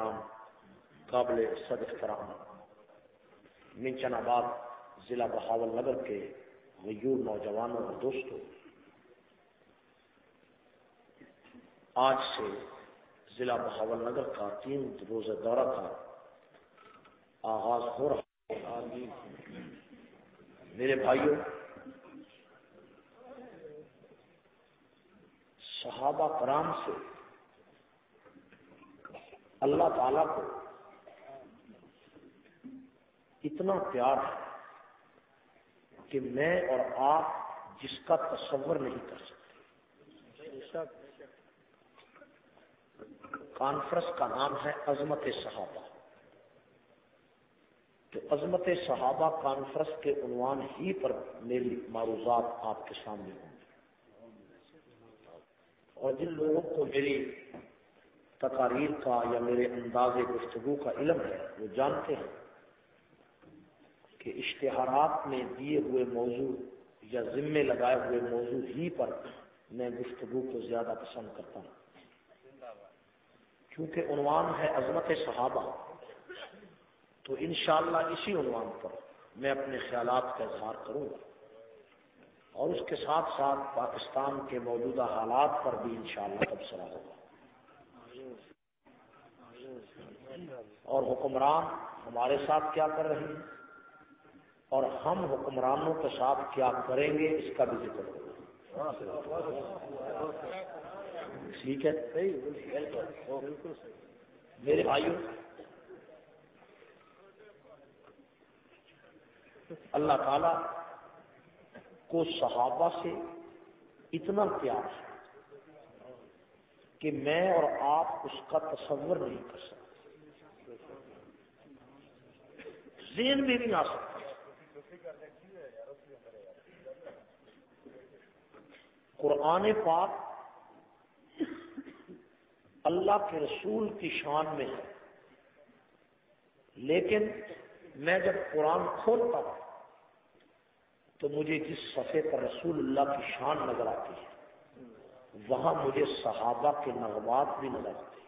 کرام، قابل صد احترام منچن آباد ضلع بہاول نگر کے غیور نوجوانوں اور دوستوں، آج سے ضلع بہاول نگر کا تین روزہ دورہ کا آغاز ہو رہا میرے بھائیوں، صحابہ کرام سے اللہ تعالی کو اتنا پیار ہے کہ میں اور آپ جس کا تصور نہیں کر سکتے۔ کانفرنس کا نام ہے عظمت صحابہ۔ تو عظمت صحابہ کانفرنس کے عنوان ہی پر میری معروضات آپ کے سامنے ہوں گے۔ اور جن لوگوں کو میری تقاریر کا یا میرے انداز گفتگو کا علم ہے، وہ جانتے ہیں کہ اشتہارات میں دیے ہوئے موضوع یا ذمے لگائے ہوئے موضوع ہی پر میں گفتگو کو زیادہ پسند کرتا ہوں۔ کیونکہ عنوان ہے عظمت صحابہ، تو انشاءاللہ اسی عنوان پر میں اپنے خیالات کا اظہار کروں گا۔ اور اس کے ساتھ ساتھ پاکستان کے موجودہ حالات پر بھی انشاءاللہ تبصرہ ہوگا۔ اور حکمران ہمارے ساتھ کیا کر رہے ہیں؟ اور ہم حکمرانوں کے ساتھ کیا کریں گے؟ اس کا بھی ذکر ہوگا ٹھیک ہے؟ میرے بھائیوں، اللہ تعالی کو صحابہ سے اتنا پیار ہے۔ کہ میں اور آپ اس کا تصور نہیں کر سکتے۔ ذہن میں بھی آ سکتا قرآن پاک اللہ کے رسول کی شان میں ہے۔ لیکن میں جب قرآن کھولتا ہوں تو مجھے جس صفحے پر رسول اللہ کی شان نظر آتی ہے وہاں مجھے صحابہ کے نغمات بھی نظر آتے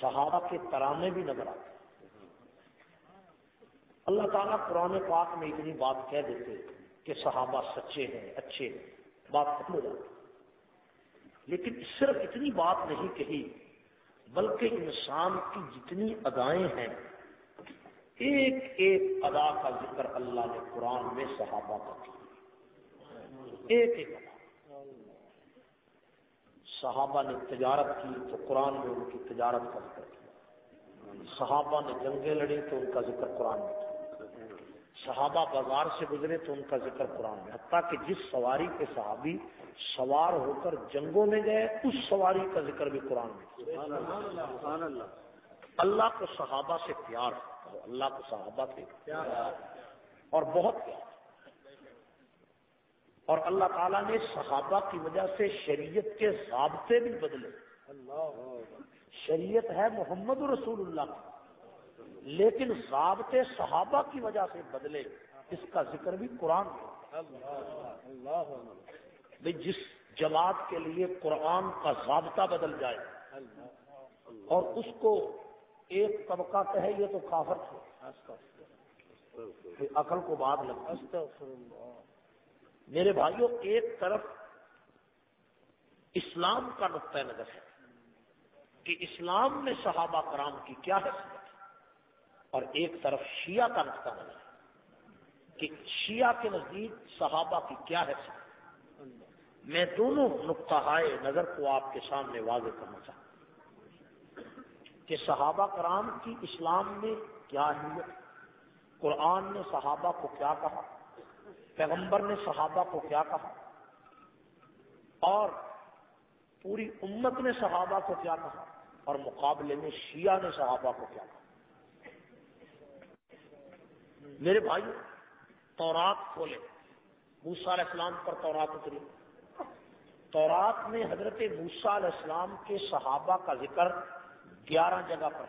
صحابہ کے ترانے بھی نظر آتے اللہ تعالیٰ قرآن پاک میں اتنی بات کہہ دیتے کہ صحابہ سچے ہیں، اچھے ہیں، بات ختم ہو جاتی لیکن صرف اتنی بات نہیں کہی، بلکہ انسان کی جتنی ادائیں ہیں، ایک ایک ادا کا ذکر اللہ نے قرآن میں صحابہ کا کیا۔ ایک ایک صحابہ نے تجارت کی تو قرآن میں ان کی تجارت کا ذکر کیا۔ صحابہ نے جنگیں لڑی تو ان کا ذکر قرآن میں کیا صحابہ بازار سے گزرے تو ان کا ذکر قرآن میں۔ حتیٰ کہ جس سواری کے صحابی سوار ہو کر جنگوں میں گئے، اس سواری کا ذکر بھی قرآن میں اللہ کو صحابہ سے پیار اللہ کو صحابہ سے اور بہت پیار۔ اور اللہ تعالیٰ نے صحابہ کی وجہ سے شریعت کے ضابطے بھی بدلے۔ شریعت ہے محمد رسول اللہ۔ لیکن ضابطے صحابہ کی وجہ سے بدلے۔ اس کا ذکر بھی قرآن جس جماعت کے لیے قرآن کا ضابطہ بدل جائے۔ اور اس کو ایک طبقہ کہے یہ تو کافر تھے۔ عقل کو بات لگتا میرے بھائیوں، ایک طرف اسلام کا نقطۂ نظر ہے کہ اسلام میں صحابہ کرام کی کیا حیثیت اور ایک طرف شیعہ کا نقطہ نظر ہے کہ شیعہ کے نزدیک صحابہ کی کیا ہے۔ میں دونوں نقطہ نظر کو آپ کے سامنے واضح کرنا چاہتا ہوں کہ صحابہ کرام کی اسلام میں کیا اہمیت قرآن نے صحابہ کو کیا کہا؟ پیغمبر نے صحابہ کو کیا کہا؟ اور پوری امت نے صحابہ کو کیا کہا؟ اور مقابلے میں شیعہ نے صحابہ کو کیا کہا؟ میرے بھائی تورات کھولے موسا علیہ السلام پر تورات اتری۔ تورات میں حضرت موسا علیہ السلام کے صحابہ کا ذکر گیارہ جگہ پر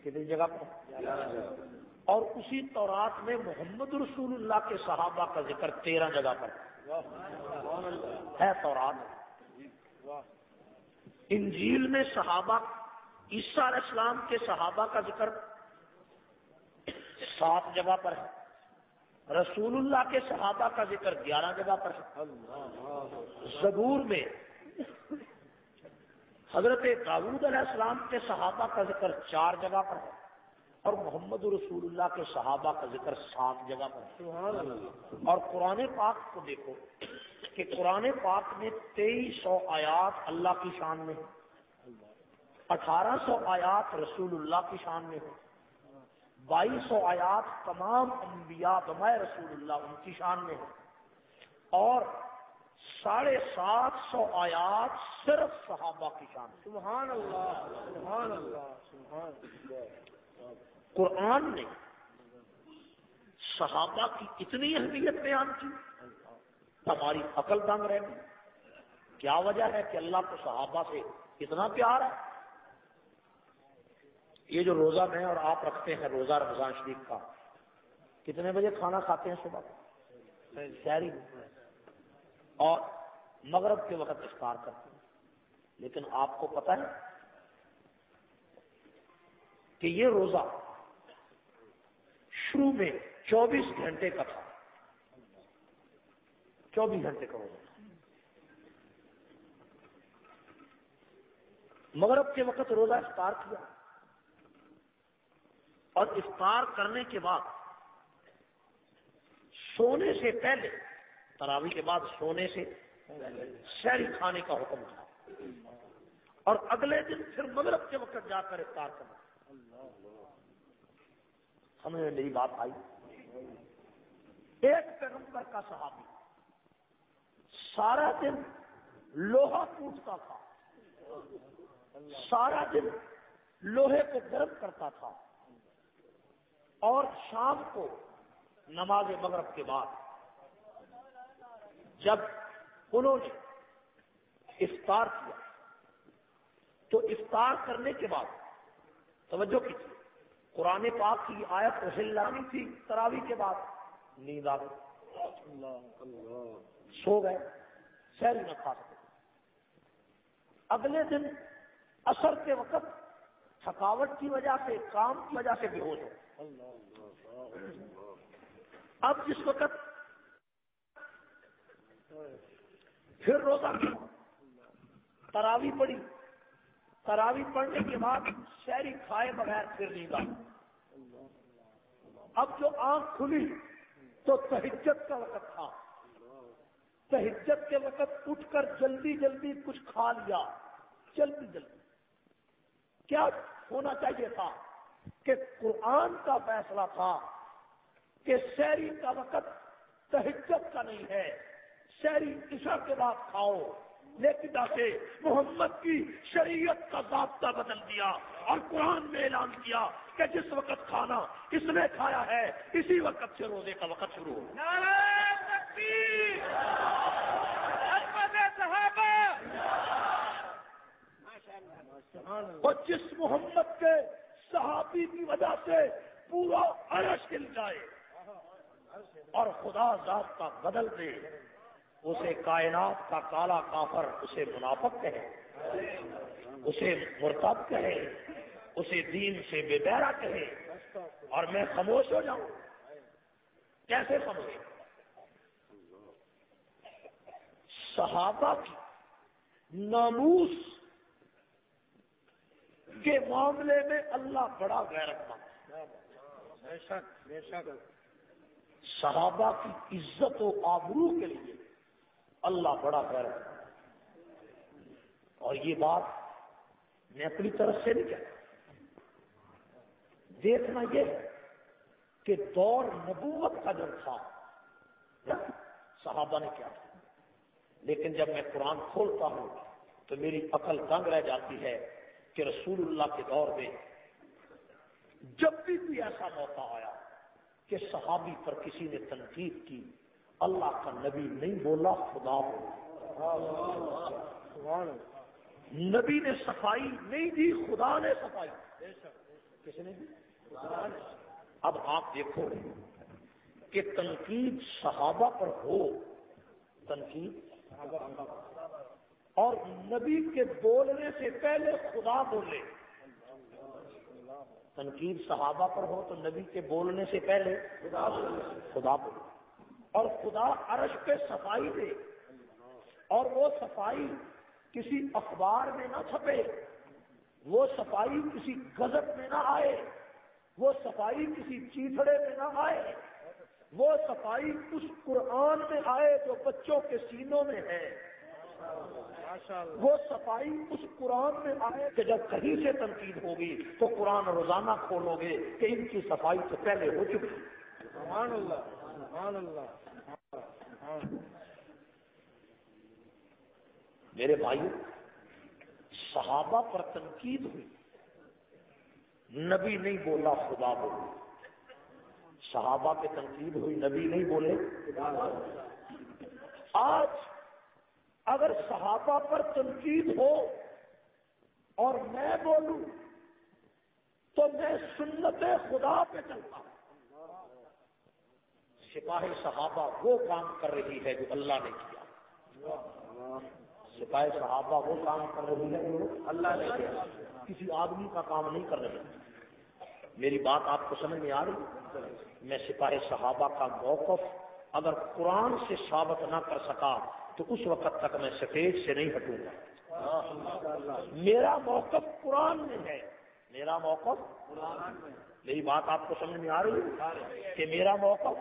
کتنی جگہ پر۔ اور اسی تورات میں محمد رسول اللہ کے صحابہ کا ذکر تیرہ جگہ پر ہے تورات۔ انجیل میں صحابہ، عیسیٰ علیہ السلام کے صحابہ کا ذکر سات جگہ پر ہے۔ رسول اللہ کے صحابہ کا ذکر گیارہ جگہ پر ہے۔ زبور میں حضرت داود علیہ السلام کے صحابہ کا ذکر چار جگہ پر ہے۔ اور محمد رسول اللہ کے صحابہ کا ذکر سات جگہ پر اور قرآن پاک کو دیکھو کہ قرآن پاک میں تیئیس سو آیات اللہ کی شان میں اٹھارہ سو آیات رسول اللہ کی شان میں ہو بائیس سو آیات تمام انبیاء بمائے رسول اللہ ان کی شان میں ہو اور ساڑھے سات سو آیات صرف صحابہ کی شان سبحان اللہ سبحان اللہ سبحان قرآن نے صحابہ کی اتنی اہمیت بیان کی۔ ہماری عقل دنگ رہ گئی۔ کیا وجہ ہے کہ اللہ کو صحابہ سے اتنا پیار ہے؟ یہ جو روزہ میں اور آپ رکھتے ہیں روزہ رمضان شریف کا، کتنے بجے کھانا کھاتے ہیں صبح؟ شہری۔ اور مغرب کے وقت افطار کرتے ہیں۔ لیکن آپ کو پتا ہے کہ یہ روزہ شروع میں چوبیس گھنٹے کا تھا۔ چوبیس گھنٹے کا روزہ مغرب کے وقت روزہ افطار کیا۔ اور افطار کرنے کے بعد، سونے سے پہلے تراوی کے بعد سونے سے شہری کھانے کا حکم تھا۔ اور اگلے دن پھر مغرب کے وقت جا کر افطار کرنا۔ ہمیں میری بات آئی۔ ایک پیغمبر کا صحابی سارا دن لوہا ٹوٹتا تھا۔ سارا دن لوہے کو گرم کرتا تھا۔ اور شام کو نماز مغرب کے بعد جب انہوں نے افطار کیا، تو افطار کرنے کے بعد توجہ کی قرآن پاک کی آیت ہلانی تھی تراوی کے بعد نیند آ گئی۔ سو گئے۔ سیر نہ کھا سکتے اگلے دن اثر کے وقت تھکاوٹ کی وجہ سے، کام کی وجہ سے بے ہوش ہو اب جس وقت پھر روزہ تراوی پڑی تراوی پڑھنے کے بعد شہری کھائے بغیر پھر نہیں گا۔ اب جو آنکھ کھلی تو تہجت کا وقت تھا۔ تہجت کے وقت اٹھ کر جلدی جلدی کچھ کھا لیا۔ جلدی جلدی۔ کیا ہونا چاہیے تھا کہ قرآن کا فیصلہ تھا کہ شہری کا وقت تہجت کا نہیں ہے۔ شہری عشاء کے بعد کھاؤ۔ لیکن سے محمد کی شریعت کا ضابطہ بدل دیا اور قرآن میں اعلان کیا کہ جس وقت کھانا اس نے کھایا ہے اسی وقت سے روزے کا وقت شروع ہو اور جس محمد کے صحابی کی وجہ سے پورا عرش ہل جائے اور خدا ذات کا بدل دے۔ اسے کائنات کا کالا کافر اسے منافق کہے، اسے مرتب کہے، اسے دین سے بے بیرا کہے۔ اور میں خاموش ہو جاؤں۔ کیسے خاموش؟ صحابہ کی ناموس کے معاملے میں اللہ بڑا غیرت مند صحابہ کی عزت و آبرو کے لیے اللہ بڑا خیر اور یہ بات میں اپنی طرف سے نہیں کہتا۔ دیکھنا یہ ہے کہ دور نبوت کا جو تھا، صحابہ نے کیا؟ تھا لیکن جب میں قرآن کھولتا ہوں تو میری عقل دنگ رہ جاتی ہے کہ رسول اللہ کے دور میں جب بھی کوئی ایسا موقع آیا کہ صحابی پر کسی نے تنقید کی اللہ کا نبی نہیں بولا، خدا بولا۔ نبی نے صفائی نہیں دی، خدا نے صفائی۔ کس نے دی؟ اب آپ دیکھو کہ تنقید صحابہ پر ہو، تنقید اور نبی کے بولنے سے پہلے خدا بولے۔ تنقید صحابہ پر ہو تو نبی کے بولنے سے پہلے خدا بولے۔ اور خدا عرش پہ صفائی دے اور وہ صفائی کسی اخبار میں نہ چھپے، وہ صفائی کسی گزٹ میں نہ آئے، وہ صفائی کسی چیتڑے میں نہ آئے، وہ صفائی اس قرآن میں آئے جو بچوں کے سینوں میں ہے۔ وہ صفائی اس قرآن میں آئے کہ جب کہیں سے تنقید ہوگی تو قرآن روزانہ کھولو گے کہ ان کی صفائی سے پہلے ہو چکی۔ سبحان اللہ۔ سبحان اللہ میرے بھائی صحابہ پر تنقید ہوئی۔ نبی نہیں بولا، خدا بولے۔ صحابہ پہ تنقید ہوئی، نبی نہیں بولے۔ آج اگر صحابہ پر تنقید ہو اور میں بولوں تو میں سنت خدا پہ چلتا ہوں۔ سپاہی صحابہ وہ کام کر رہی ہے جو اللہ نے کیا۔ سپاہی صحابہ وہ کام کر رہی ہے جو اللہ نے کیا۔ کسی آدمی کا کام نہیں کر رہے میری بات آپ کو سمجھ میں آ رہی میں سپاہی صحابہ کا موقف اگر قرآن سے ثابت نہ کر سکا تو اس وقت تک میں سفید سے نہیں ہٹوں گا۔ میرا موقف قرآن میں ہے۔ میرا موقف قرآن میں میری بات آپ کو سمجھ میں آ رہی ہے؟ کہ میرا موقف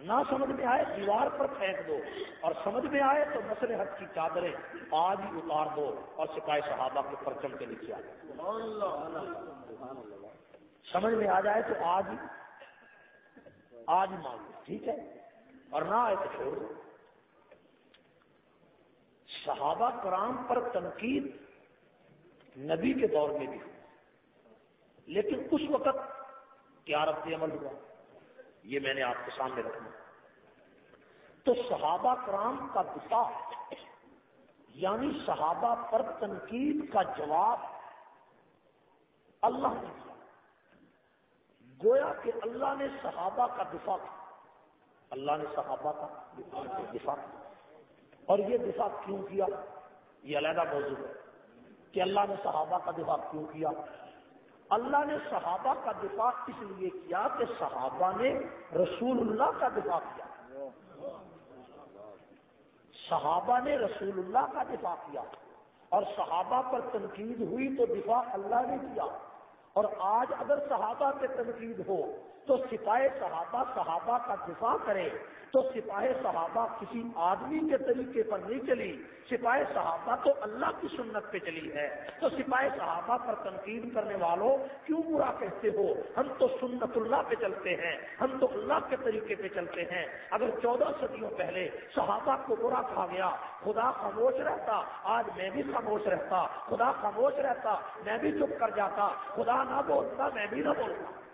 نہ سمجھ میں آئے، دیوار پر پھینک دو، اور سمجھ میں آئے تو مسئلے حق کی چادریں آج ہی اتار دو اور سپاہی صحابہ کے پرچم کے نیچے آ سمجھ میں آ جائے تو آج آج مان لو، ٹھیک ہے؟ اور نہ آئے تو چھوڑ دو۔ صحابہ کرام پر تنقید نبی کے دور میں بھی لیکن اس وقت کیا رد عمل ہوا؟ یہ میں نے آپ کے سامنے رکھنا تو صحابہ کرام کا دفاع یعنی صحابہ پر تنقید کا جواب اللہ نے دیا۔ گویا کہ اللہ نے صحابہ کا دفاع کیا۔ اللہ نے صحابہ کا دفاع کیا۔ اور یہ دفاع کیوں کیا؟ یہ علیحدہ موضوع ہے کہ اللہ نے صحابہ کا دفاع کیوں کیا؟ اللہ نے صحابہ کا دفاع اس لیے کیا کہ صحابہ نے رسول اللہ کا دفاع کیا۔ صحابہ نے رسول اللہ کا دفاع کیا۔ اور صحابہ پر تنقید ہوئی تو دفاع اللہ نے کیا۔ اور آج اگر صحابہ پہ تنقید ہو تو سپاہی صحابہ صحابہ کا دفاع کرے، تو سپاہی صحابہ کسی آدمی کے طریقے پر نہیں چلی، سپاہی صحابہ تو اللہ کی سنت پہ چلی ہے۔ تو سپاہی صحابہ پر تنقید کرنے والوں کیوں برا کہتے ہو؟ ہم تو سنت اللہ پہ چلتے ہیں، ہم تو اللہ کے طریقے پہ چلتے ہیں۔ اگر چودہ صدیوں پہلے صحابہ کو برا کہا گیا، خدا خاموش رہتا، آج میں بھی خاموش رہتا، خدا خاموش رہتا، میں بھی چپ کر جاتا، خدا نہ بولتا، میں بھی نہ بولتا۔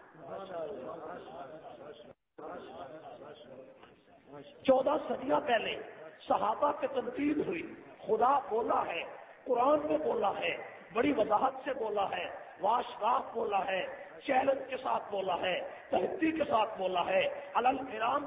چودہ صدیاں پہلے صحابہ کے تنقید ہوئی۔ خدا بولا ہے، قرآن میں بولا ہے، بڑی وضاحت سے بولا ہے واشگاف بولا ہے، چیلنج کے ساتھ بولا ہے تحتی کے ساتھ بولا ہے الم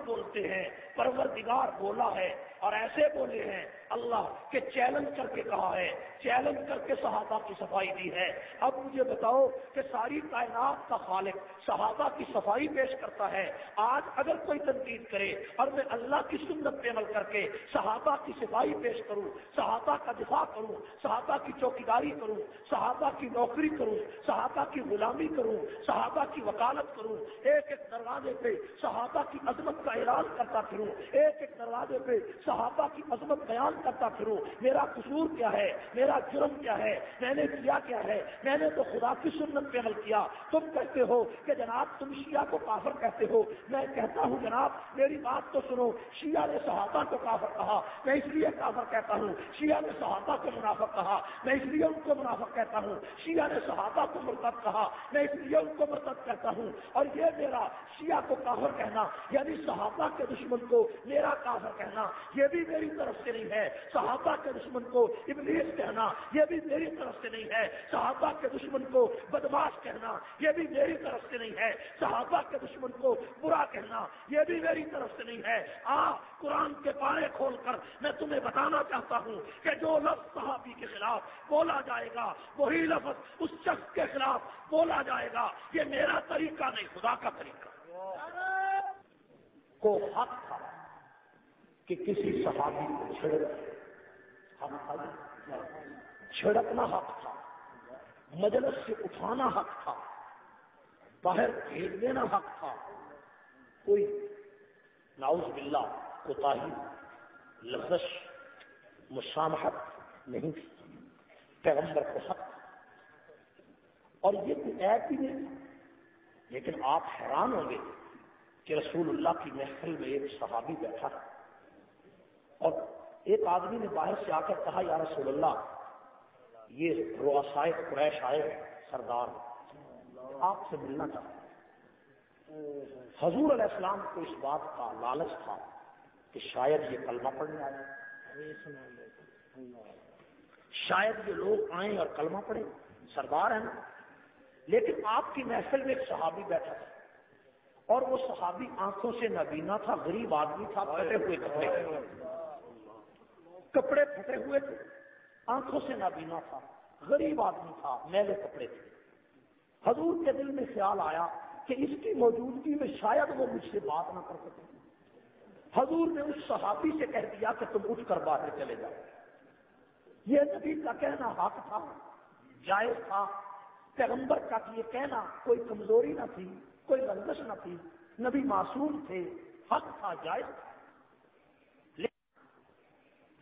بولتے ہیں، پروردگار بولا ہے۔ اور ایسے بولے ہیں، اللہ کے چیلنج کر کے کہا ہے، چیلنج کر کے صحابہ کی صفائی دی ہے۔ اب مجھے بتاؤ کہ ساری کائنات کا خالق صحابہ کی صفائی پیش کرتا ہے۔ آج اگر کوئی تنقید کرے اور میں اللہ کی سنت پہ عمل کر کے صحابہ کی صفائی پیش کروں، صحابہ کا دفاع کروں، صحابہ کی چوکیداری کروں، صحابہ کی نوکری کروں، صحابہ کی غلامی کروں، صحابہ کی وکالت کروں، ایک ایک دروازے پہ صحابہ کی عظمت کا اعلان کرتا پھروں، ایک ایک دروازے پہ صحابہ کی عظمت بیان کرتا پھروں، میرا قصور کیا ہے؟ میرا جرم کیا ہے؟ میں نے کیا کیا ہے؟ میں نے تو خدا کی سنت پہ عمل کیا۔ تم کہتے ہو کہ جناب تم شیعہ کو کافر کہتے ہو۔ میں کہتا ہوں جناب، میری بات تو سنو، شیعہ نے صحابہ کو کافر کہا۔ میں اس لیے کافر کہتا ہوں، شیعہ نے صحابہ کو منافق کہا۔ میں اس لیے ان کو منافق کہتا ہوں، شیعہ نے صحابہ کو مرتب کہا۔ میں اس لیے ان کو مرتب کہتا ہوں۔ اور یہ میرا شیعہ کو کافر کہنا یعنی صحابہ کے دشمن کو میرا کافر کہنا یہ بھی میری طرف سے نہیں ہے۔ صحابہ کے دشمن کو ابلیس کہنا یہ بھی میری طرف سے نہیں ہے۔ صحابہ کے دشمن کو بدماش کہنا یہ بھی میری طرف سے نہیں ہے۔ صحابہ کے دشمن کو برا کہنا یہ بھی میری طرف سے نہیں ہے۔ آ قرآن کے پارے کھول کر میں تمہیں بتانا چاہتا ہوں کہ جو لفظ صحابی کے خلاف بولا جائے گا، وہی لفظ اس شخص کے خلاف بولا جائے گا۔ یہ میرا طریقہ نہیں، خدا کا طریقہ۔ کو حق تھا۔ کہ کسی صحابی کو چھڑک حق تھا چھڑکنا حق تھا۔ مجلس سے اٹھانا حق تھا۔ باہر بھیج دینا حق تھا۔ کوئی ناؤز باللہ کوتا لفظش مشامحت نہیں تھی۔ پیغمبر کو حق اور یہ کوئی ایپ ہی نہیں۔ لیکن آپ حیران ہوں گے کہ رسول اللہ کی محفل میں ایک صحابی بیٹھا اور ایک آدمی نے باہر سے آ کر کہا، یا رسول اللہ، یہ روسائے قریش آئے سردار آپ سے ملنا چاہتا حضور علیہ السلام کو اس بات کا لالچ تھا کہ شاید یہ کلمہ پڑھنے آئے۔ شاید یہ لوگ آئیں اور کلمہ پڑھیں، سردار ہیں لیکن آپ کی محفل میں ایک صحابی بیٹھا تھا اور وہ صحابی آنکھوں سے نبینا تھا، غریب آدمی تھا، پھٹے ہوئے کپڑے۔ کپڑے پھٹے ہوئے تھے۔ آنکھوں سے نابینا تھا، غریب آدمی تھا، میلے کپڑے تھے۔ حضور کے دل میں خیال آیا کہ اس کی موجودگی میں شاید وہ مجھ سے بات نہ کر سکے۔ حضور نے اس صحابی سے کہہ دیا کہ تم اٹھ کر باہر چلے جاؤ۔ یہ نبی کا کہنا حق تھا، جائز تھا۔ پیغمبر کا یہ کہنا کوئی کمزوری نہ تھی، کوئی رنگش نہ تھی۔ نبی معصوم تھے، حق تھا، جائز تھا۔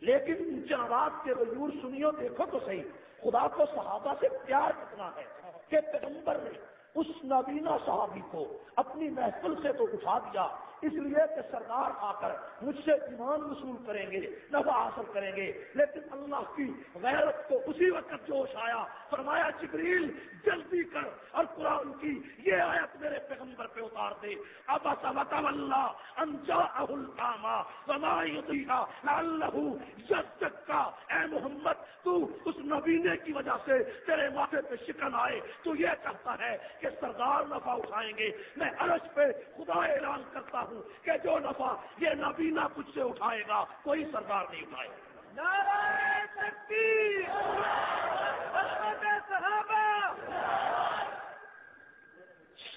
لیکن جناب کے غیور سنیو دیکھو تو صحیح، خدا کو صحابہ سے پیار کتنا ہے کہ پیغمبر نے اس نابینا صحابی کو اپنی محفل سے تو اٹھا دیا اس لیے کہ سردار آ کر مجھ سے ایمان وصول کریں گے، نفع حاصل کریں گے۔ لیکن اللہ کی غیرت کو اسی وقت جوش آیا، فرمایا، جبریل، جلدی کر۔ اور قرآن کی یہ آیت میرے پیغمبر پہ اتار دے۔ اب اللہ انجا اللہ کا اے محمد، تو اس نبینے کی وجہ سے تیرے ماتھے پہ شکن آئے۔ تو یہ کہتا ہے کہ سردار نفع اٹھائیں گے۔ میں عرش پہ خدا اعلان کرتا ہوں کہ جو نفع یہ نبینا کچھ سے اٹھائے گا کوئی سردار نہیں اٹھائے گا۔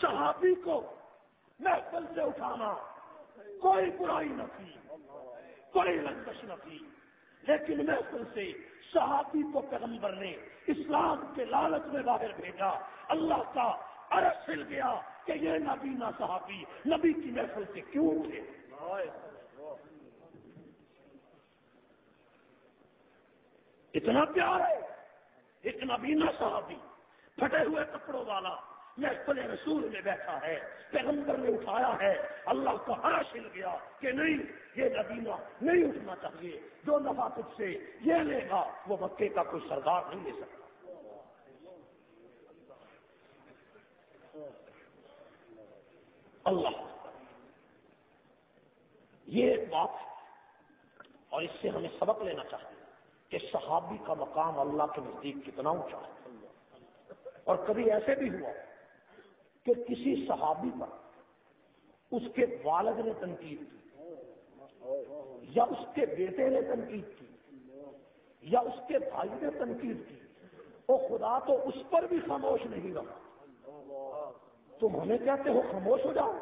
صحابی کو محفل سے اٹھانا کوئی برائی نہ تھی کوئی لنگش نہ تھی۔ لیکن محفل سے صحابی کو پیغمبر نے اسلام کے لالچ میں باہر بھیجا۔ اللہ کا عرص سل گیا کہ یہ نبی نہ صحابی، نبی کی محفل سے کیوں اٹھے؟ اتنا پیار ہے، ایک نبینا صحابی، پھٹے ہوئے کپڑوں والا محفل رسول میں بیٹھا ہے، پیغمبر نے اٹھایا ہے، اللہ کا ہرا ہل گیا کہ نہیں، یہ نبینا نہیں اٹھنا چاہیے، جو نفا تجھ سے یہ لے گا، وہ مکے کا کوئی سردار نہیں لے سکتا۔ اللہ یہ ایک بات ہے۔ اور اس سے ہمیں سبق لینا چاہیے کہ صحابی کا مقام اللہ کے نزدیک کتنا اونچا ہے۔ اور کبھی ایسے بھی ہوا کہ کسی صحابی پر اس کے والد نے تنقید کی، یا اس کے بیٹے نے تنقید کی، یا اس کے بھائی نے تنقید کی، وہ خدا تو اس پر بھی خاموش نہیں رہا۔ تم ہمیں کہتے ہو خاموش ہو جاؤ۔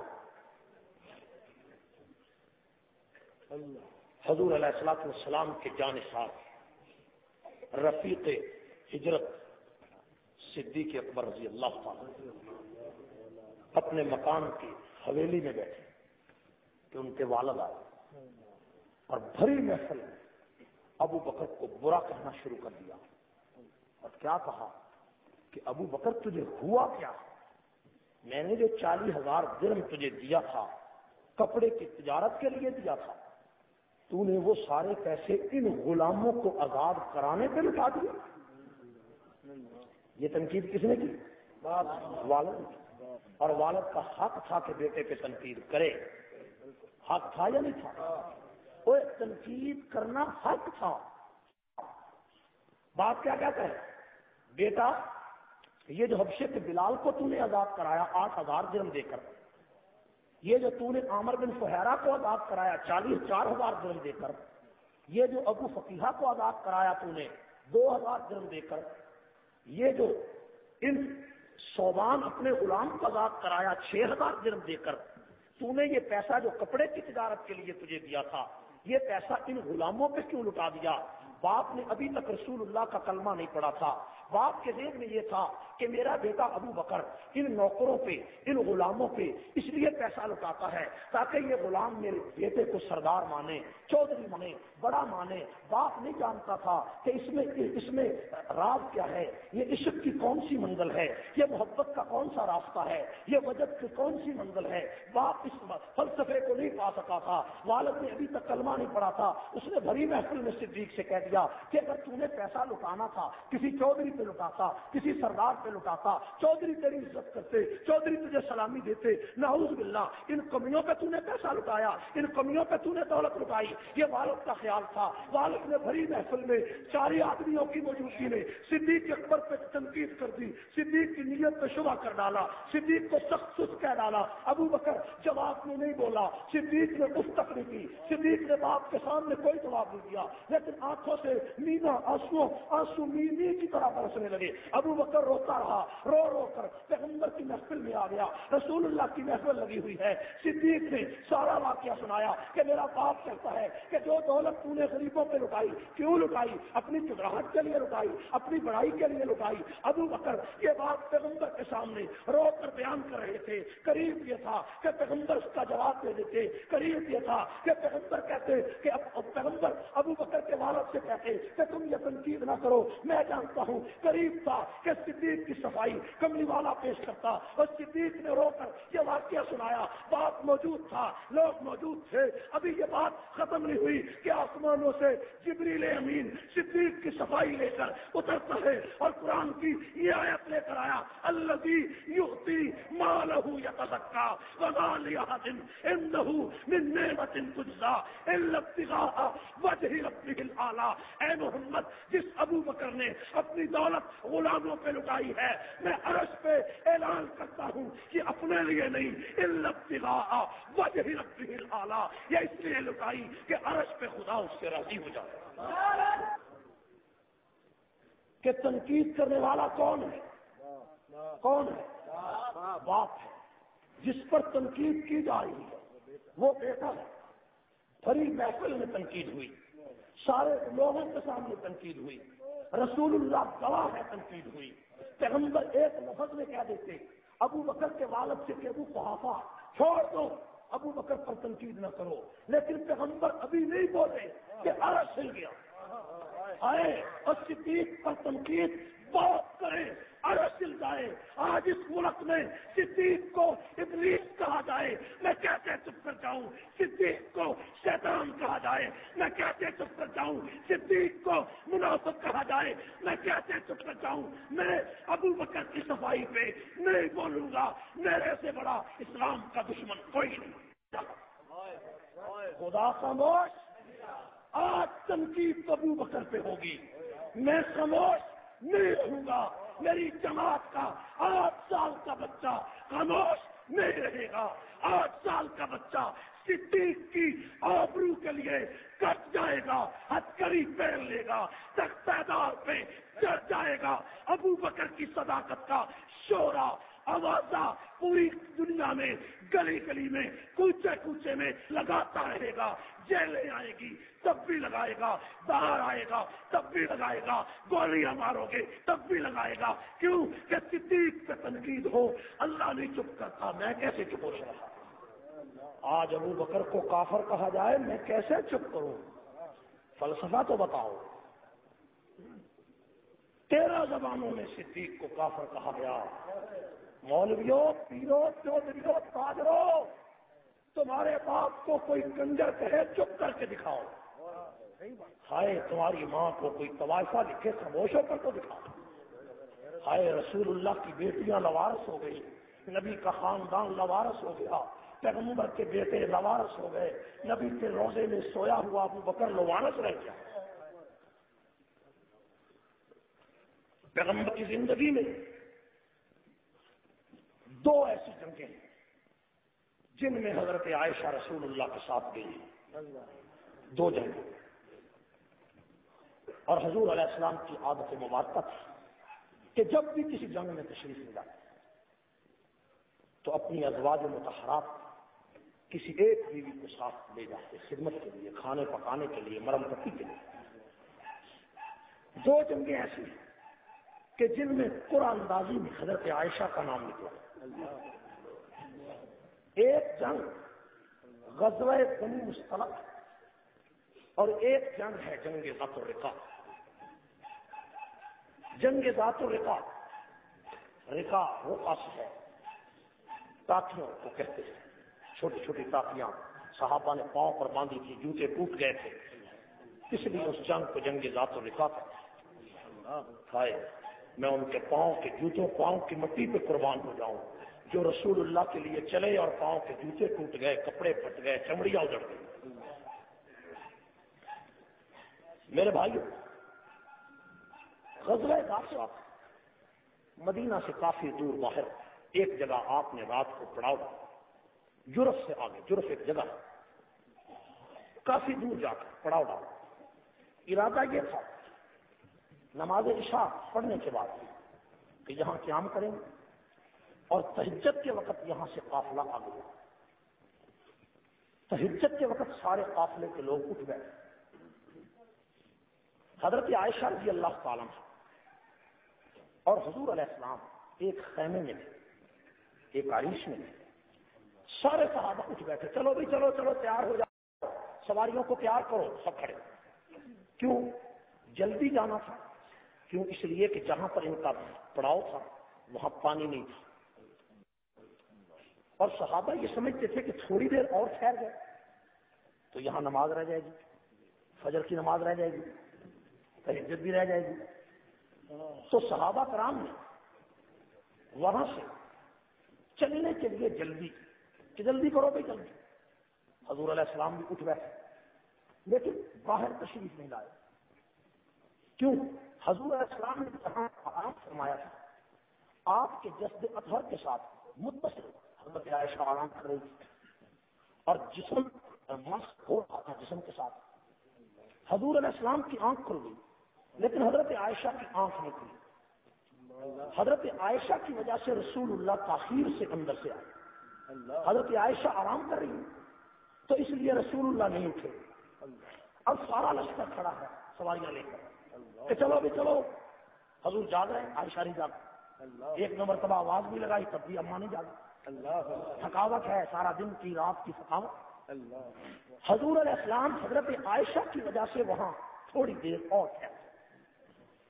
حضور علیہ السلاط والسلام کے جان ساتھ رفیق ہجرت صدیق اکبر رضی اللہ تعالی اپنے مکان کی حویلی میں بیٹھے کہ ان کے والد آئے اور بھری محفل میں ابو بکر کو برا کہنا شروع کر دیا۔ اور کیا کہا کہ ابو بکر، تجھے ہوا کیا؟ میں نے جو چالیس ہزار درم تجھے دیا تھا، کپڑے کی تجارت کے لیے دیا تھا، تو نے وہ سارے پیسے ان غلاموں کو آزاد کرانے پہ لٹا دیے۔ یہ تنقید کس نے کی؟ والد۔ اور والد کا حق تھا کہ بیٹے پہ تنقید کرے۔ حق تھا یا نہیں تھا؟ وہ تنقید کرنا حق تھا۔ بات کیا کہتا ہے بیٹا یہ جو حبشے کے بلال کو تو نے آزاد کرایا، آٹھ ہزار درم دے کر۔ یہ جو تو نے عامر بن فہرا کو آزاد کرایا، چالیس، چار ہزار درم دے کر۔ یہ جو ابو فقیحہ کو آزاد کرایا تو نے، دو ہزار درم دے کر۔ یہ جو ان سوبان اپنے غلام کو آزاد کرایا، چھ ہزار درم دے کر۔ تو نے یہ پیسہ جو کپڑے کی تجارت کے لیے تجھے دیا تھا، یہ پیسہ ان غلاموں پہ کیوں لٹا دیا؟ باپ نے ابھی تک رسول اللہ کا کلمہ نہیں پڑا تھا۔ باپ کے ذہن میں یہ تھا کہ میرا بیٹا ابو بکر ان نوکروں پہ، ان غلاموں پہ اس لیے پیسہ لٹاتا ہے تاکہ یہ غلام میرے بیٹے کو سردار مانے، چودھری مانے، بڑا مانے۔ باپ نہیں جانتا تھا کہ اس میں اس میں راز کیا ہے، یہ عشق کی کون سی منزل ہے؟ یہ محبت کا کون سا راستہ ہے؟ یہ وجد کی کون سی منزل ہے؟ باپ اس فلسفے کو نہیں پا سکا تھا، والد نے ابھی تک کلمہ نہیں پڑا تھا۔ اس نے بھری محفل میں صدیق سے کہہ دیا کہ اگر تم نے پیسہ لٹانا تھا، کسی چودھری پہ لٹاتا، کسی سردار پہ لٹاتا، چودھری تیری عزت کرتے، چودھری تجھے سلامی دیتے، نعوذ باللہ، ان کمیوں پہ تو نے پیسہ لٹایا، ان کمیوں پہ تو نے دولت لٹائی، یہ والد کا خیال تھا، والد نے بھری محفل میں چاری آدمیوں کی موجودگی میں صدیق اکبر پہ تنقید کر دی، صدیق کی نیت پہ شبہ کر ڈالا، صدیق کو سخت سست کہہ ڈالا، ابو بکر جواب میں نہیں بولا، صدیق نے اس نہیں کی، صدیق نے باپ کے سامنے کوئی جواب نہیں دیا، لیکن آنکھوں سے مینا آنسو آنسو مینی کی طرح برسنے لگے، ابو بکر روتا رہا۔ رو رو کر پیغمبر کی محفل میں آ گیا۔ رسول اللہ کی محفل لگی ہوئی ہے۔ صدیق نے سارا واقعہ سنایا کہ میرا باپ کہتا ہے کہ جو دولت تو نے غریبوں پہ لٹائی، کیوں لٹائی؟ اپنی چکراہٹ کے لیے لٹائی، اپنی بڑائی کے لیے لٹائی۔ ابو بکر یہ بات پیغمبر کے سامنے رو کر بیان کر رہے تھے۔ قریب یہ تھا کہ پیغمبر اس کا جواب دے دیتے۔ قریب یہ تھا کہ پیغمبر کہتے کہ پیغمبر ابو بکر کے والد سے کہتے کہ تم یہ تنقید نہ کرو۔ میں جانتا ہوں قریب تھا کہ صدیق کی صفائی کملی والا پیش کرتا اور صدیق نے رو کر یہ واقعہ سنایا۔ بات موجود تھا، لوگ موجود تھے۔ ابھی یہ بات ختم نہیں ہوئی کہ آسمانوں سے جبریل امین صدیق کی صفائی لے کر اترتا ہے اور قرآن کی یہ آیت لے کر آیا اللہ کی یوتی مالہ یا تذکا وغا لیا دن اندہ من نعمت کجزا الا وجہ ربه الاعلی اے محمد، جس ابو بکر نے اپنی دولت غلاموں پہ لٹائی ہے میں عرش پہ اعلان کرتا ہوں کہ اپنے لیے نہیں البتغاء وجہ یہ اس لیے لٹائی کہ عرش پہ خدا اس سے راضی ہو جائے۔ کہ تنقید کرنے والا کون ہے؟ کون ہے؟ باپ ہے۔ جس پر تنقید کی جا رہی ہے، وہ بیٹا ہے۔ بڑی محفل میں تنقید ہوئی۔ سارے لوگوں کے سامنے تنقید ہوئی۔ رسول اللہ گواہ ہے تنقید ہوئی۔ پیغمبر ایک لفظ میں کہہ دیتے ابو بکر کے والد سے کہ ابو صحافہ، چھوڑ دو، ابو بکر پر تنقید نہ کرو۔ لیکن پیغمبر ابھی نہیں بولے کہ عرش ہل گیا۔ آئے، اور صدیق پر تنقید بہت کرے ارسل جائے۔ آج اس ملک میں صدیق کو ابلیس کہا جائے۔ میں کیسے چپ کر جاؤں۔ صدیق کو شیطان کہا جائے۔ میں کیسے چپ کر جاؤں۔ صدیق کو مناسب کہا جائے۔ میں کیسے چپ کر جاؤں۔ میں ابو بکر کی صفائی پہ نہیں بولوں گا۔ میرے سے بڑا اسلام کا دشمن کوئی نہیں۔ خدا خاموش، آج تنقید ابو بکر پہ ہوگی۔ میں خاموش نہیں رہوں گا۔ میری جماعت کا آٹھ سال کا بچہ خاموش نہیں رہے گا۔ آٹھ سال کا بچہ صدیق کی آبرو کے لیے کٹ جائے گا ہتکری پہن لے گا تختیدار پہ چڑھ جائے گا۔ ابو بکر کی صداقت کا شورا آوازہ پوری دنیا میں، گلی گلی میں، کوچے کوچے میں لگاتا رہے گا۔ جیلیں آئے گی، تب بھی لگائے گا۔ باہر آئے گا، تب بھی لگائے گا۔ گولیاں مارو گے، تب بھی لگائے گا۔ کیوں؟ کہ صدیق پہ تنقید ہو۔ اللہ نہیں چپ کرتا میں کیسے چپ ہو رہا آج ابو بکر کو کافر کہا جائے، میں کیسے چپ کروں؟ فلسفہ تو بتاؤ۔ تیرہ زبانوں میں صدیق کو کافر کہا گیا۔ مولویوں پیرو چودھریوں تاجرو تمہارے باپ کو کوئی کنجر کہے، چپ کر کے دکھاؤ۔ ہائے، تمہاری ماں کو کوئی توائفہ لکھے خاموشوں پر تو دکھاؤ۔ ہائے، رسول اللہ کی بیٹیاں لوارس ہو گئی نبی کا خاندان لوارس ہو گیا۔ پیغمبر کے بیٹے لوارس ہو گئے۔ نبی کے روزے میں سویا ہوا ابو بکر لوارس رہ گیا۔ پیغمبر کی زندگی میں دو ایسی جنگیں ہیں جن میں حضرت عائشہ رسول اللہ کے ساتھ گئی دو جنگیں۔ اور حضور علیہ السلام کی عادت مبارکہ تھی کہ جب بھی کسی جنگ میں تشریف لے جاتے تو اپنی ازواج متحرات کسی ایک بیوی کو ساتھ لے جاتے خدمت کے لیے، کھانے پکانے کے لیے، مرم پتی کے لیے۔ دو جنگیں ایسی ہیں کہ جن میں قرآن اندازی میں حضرت عائشہ کا نام نکلا۔ ایک جنگ غزوہ بنی مستلق اور ایک جنگ ہے جنگ ذات الرقا جنگ ذات الرقا رکا وہ پاس ہے۔ تاکیوں کو کہتے ہیں۔ چھوٹی چھوٹی تاکیاں صحابہ نے پاؤں پر باندھی تھی، جوتے ٹوٹ گئے تھے۔ اس لیے اس جنگ کو جنگ ذات و رکھا تھا میں ان کے پاؤں کے جوتوں، پاؤں کی مٹی پہ قربان ہو جاؤں۔ جو رسول اللہ کے لیے چلے اور پاؤں کے جوتے ٹوٹ گئے، کپڑے پھٹ گئے، چمڑیاں اجڑ گئی میرے بھائیوں غزل کا مدینہ سے کافی دور باہر ایک جگہ آپ نے رات کو پڑاؤ جرف سے آگے، جرف ایک جگہ۔ کافی دور جا کر پڑاؤ ڈالا ارادہ یہ تھا نماز عشاء پڑھنے کے بعد کہ یہاں قیام کریں گے اور تہجت کے وقت یہاں سے قافلہ آ گیا تہجت کے وقت سارے قافلے کے لوگ اٹھ گئے حضرت عائشہ رضی اللہ تعالیٰ اور حضور علیہ السلام ایک خیمے میں تھے، ایک عریش میں سارے صحابہ اٹھ بیٹھے، چلو بھی چلو چلو، تیار ہو جاؤ۔ سواریوں کو تیار کرو، سب کھڑے۔ کیوں؟ جلدی جانا تھا۔ کیوں؟ اس لیے کہ جہاں پر ان کا پڑاؤ تھا، وہاں پانی نہیں تھا۔ اور صحابہ یہ سمجھتے تھے کہ تھوڑی دیر اور ٹھہر گئے تو یہاں نماز رہ جائے گی، فجر کی نماز رہ جائے گی تہجد بھی رہ جائے گی۔ تو صحابہ کرام نے وہاں سے چلنے کے لیے جلدی کہ جلدی کرو بھائی، جلدی۔ حضور علیہ السلام بھی اٹھ بیٹھے، لیکن باہر تشریف نہیں لائے۔ کیوں؟ حضور علیہ السلام نے جہاں آرام فرمایا تھا؟ آپ کے جسد اطہر کے ساتھ متصل حضرت عائشہ آرام کر رہی تھی۔ اور جسم ہو رہا تھا جسم کے ساتھ۔ حضور علیہ السلام کی آنکھ کھل گئی، لیکن حضرت عائشہ کی آنکھ نہیں کھلی۔ حضرت عائشہ کی وجہ سے رسول اللہ تاخیر سے اندر سے آئے۔ حضرت عائشہ آرام کر رہی تو اس لیے رسول اللہ نہیں اٹھے۔ اب سارا لشکر کھڑا ہے، سواریاں لے کر۔ کہ چلو بھی چلو۔ حضور جاگ رہے عائشہ نہیں جاگ ایک نمبر تبا آواز بھی لگائی تب بھی اما نہیں جاگ تھکاوٹ ہے سارا دن کی رات کی تھکاوٹ۔ حضور علیہ السلام حضرت عائشہ کی وجہ سے وہاں تھوڑی دیر اور ہے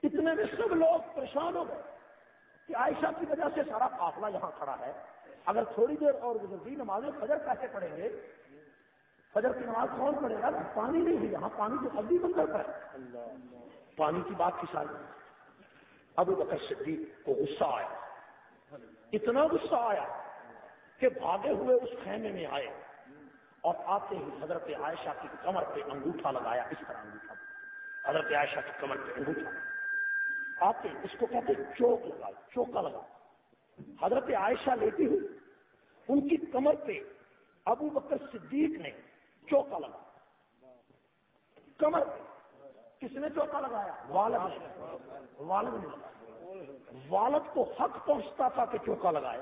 اتنے میں سب لوگ پریشان ہو گئے کہ عائشہ کی وجہ سے سارا قافلہ یہاں کھڑا ہے۔ اگر تھوڑی دیر اور گزرتی نماز فجر کیسے پڑھیں گے۔ فجر کی نماز کون پڑھے گا؟ پانی نہیں ہے یہاں پانی تو ابھی بند کرتا ہے۔ پانی کی بات کی ساری۔ ابو بکر صدیق کو غصہ آیا۔ اتنا غصہ آیا کہ بھاگے ہوئے اس خیمے میں آئے اور آتے ہی حضرت عائشہ کی کمر پہ انگوٹھا لگایا۔ اس طرح انگوٹھا۔ حضرت عائشہ کی کمر پہ انگوٹھا۔ آتے اس کو کہتے چوک لگا چوکا لگا حضرت عائشہ لیتی ہوئی۔ ان کی کمر پہ ابو بکر صدیق نے چوکا لگا کمر پہ کس نے چوکا لگایا؟ والد نے۔ والد نے۔ والد کو حق پہنچتا تھا کہ چوکا لگائے۔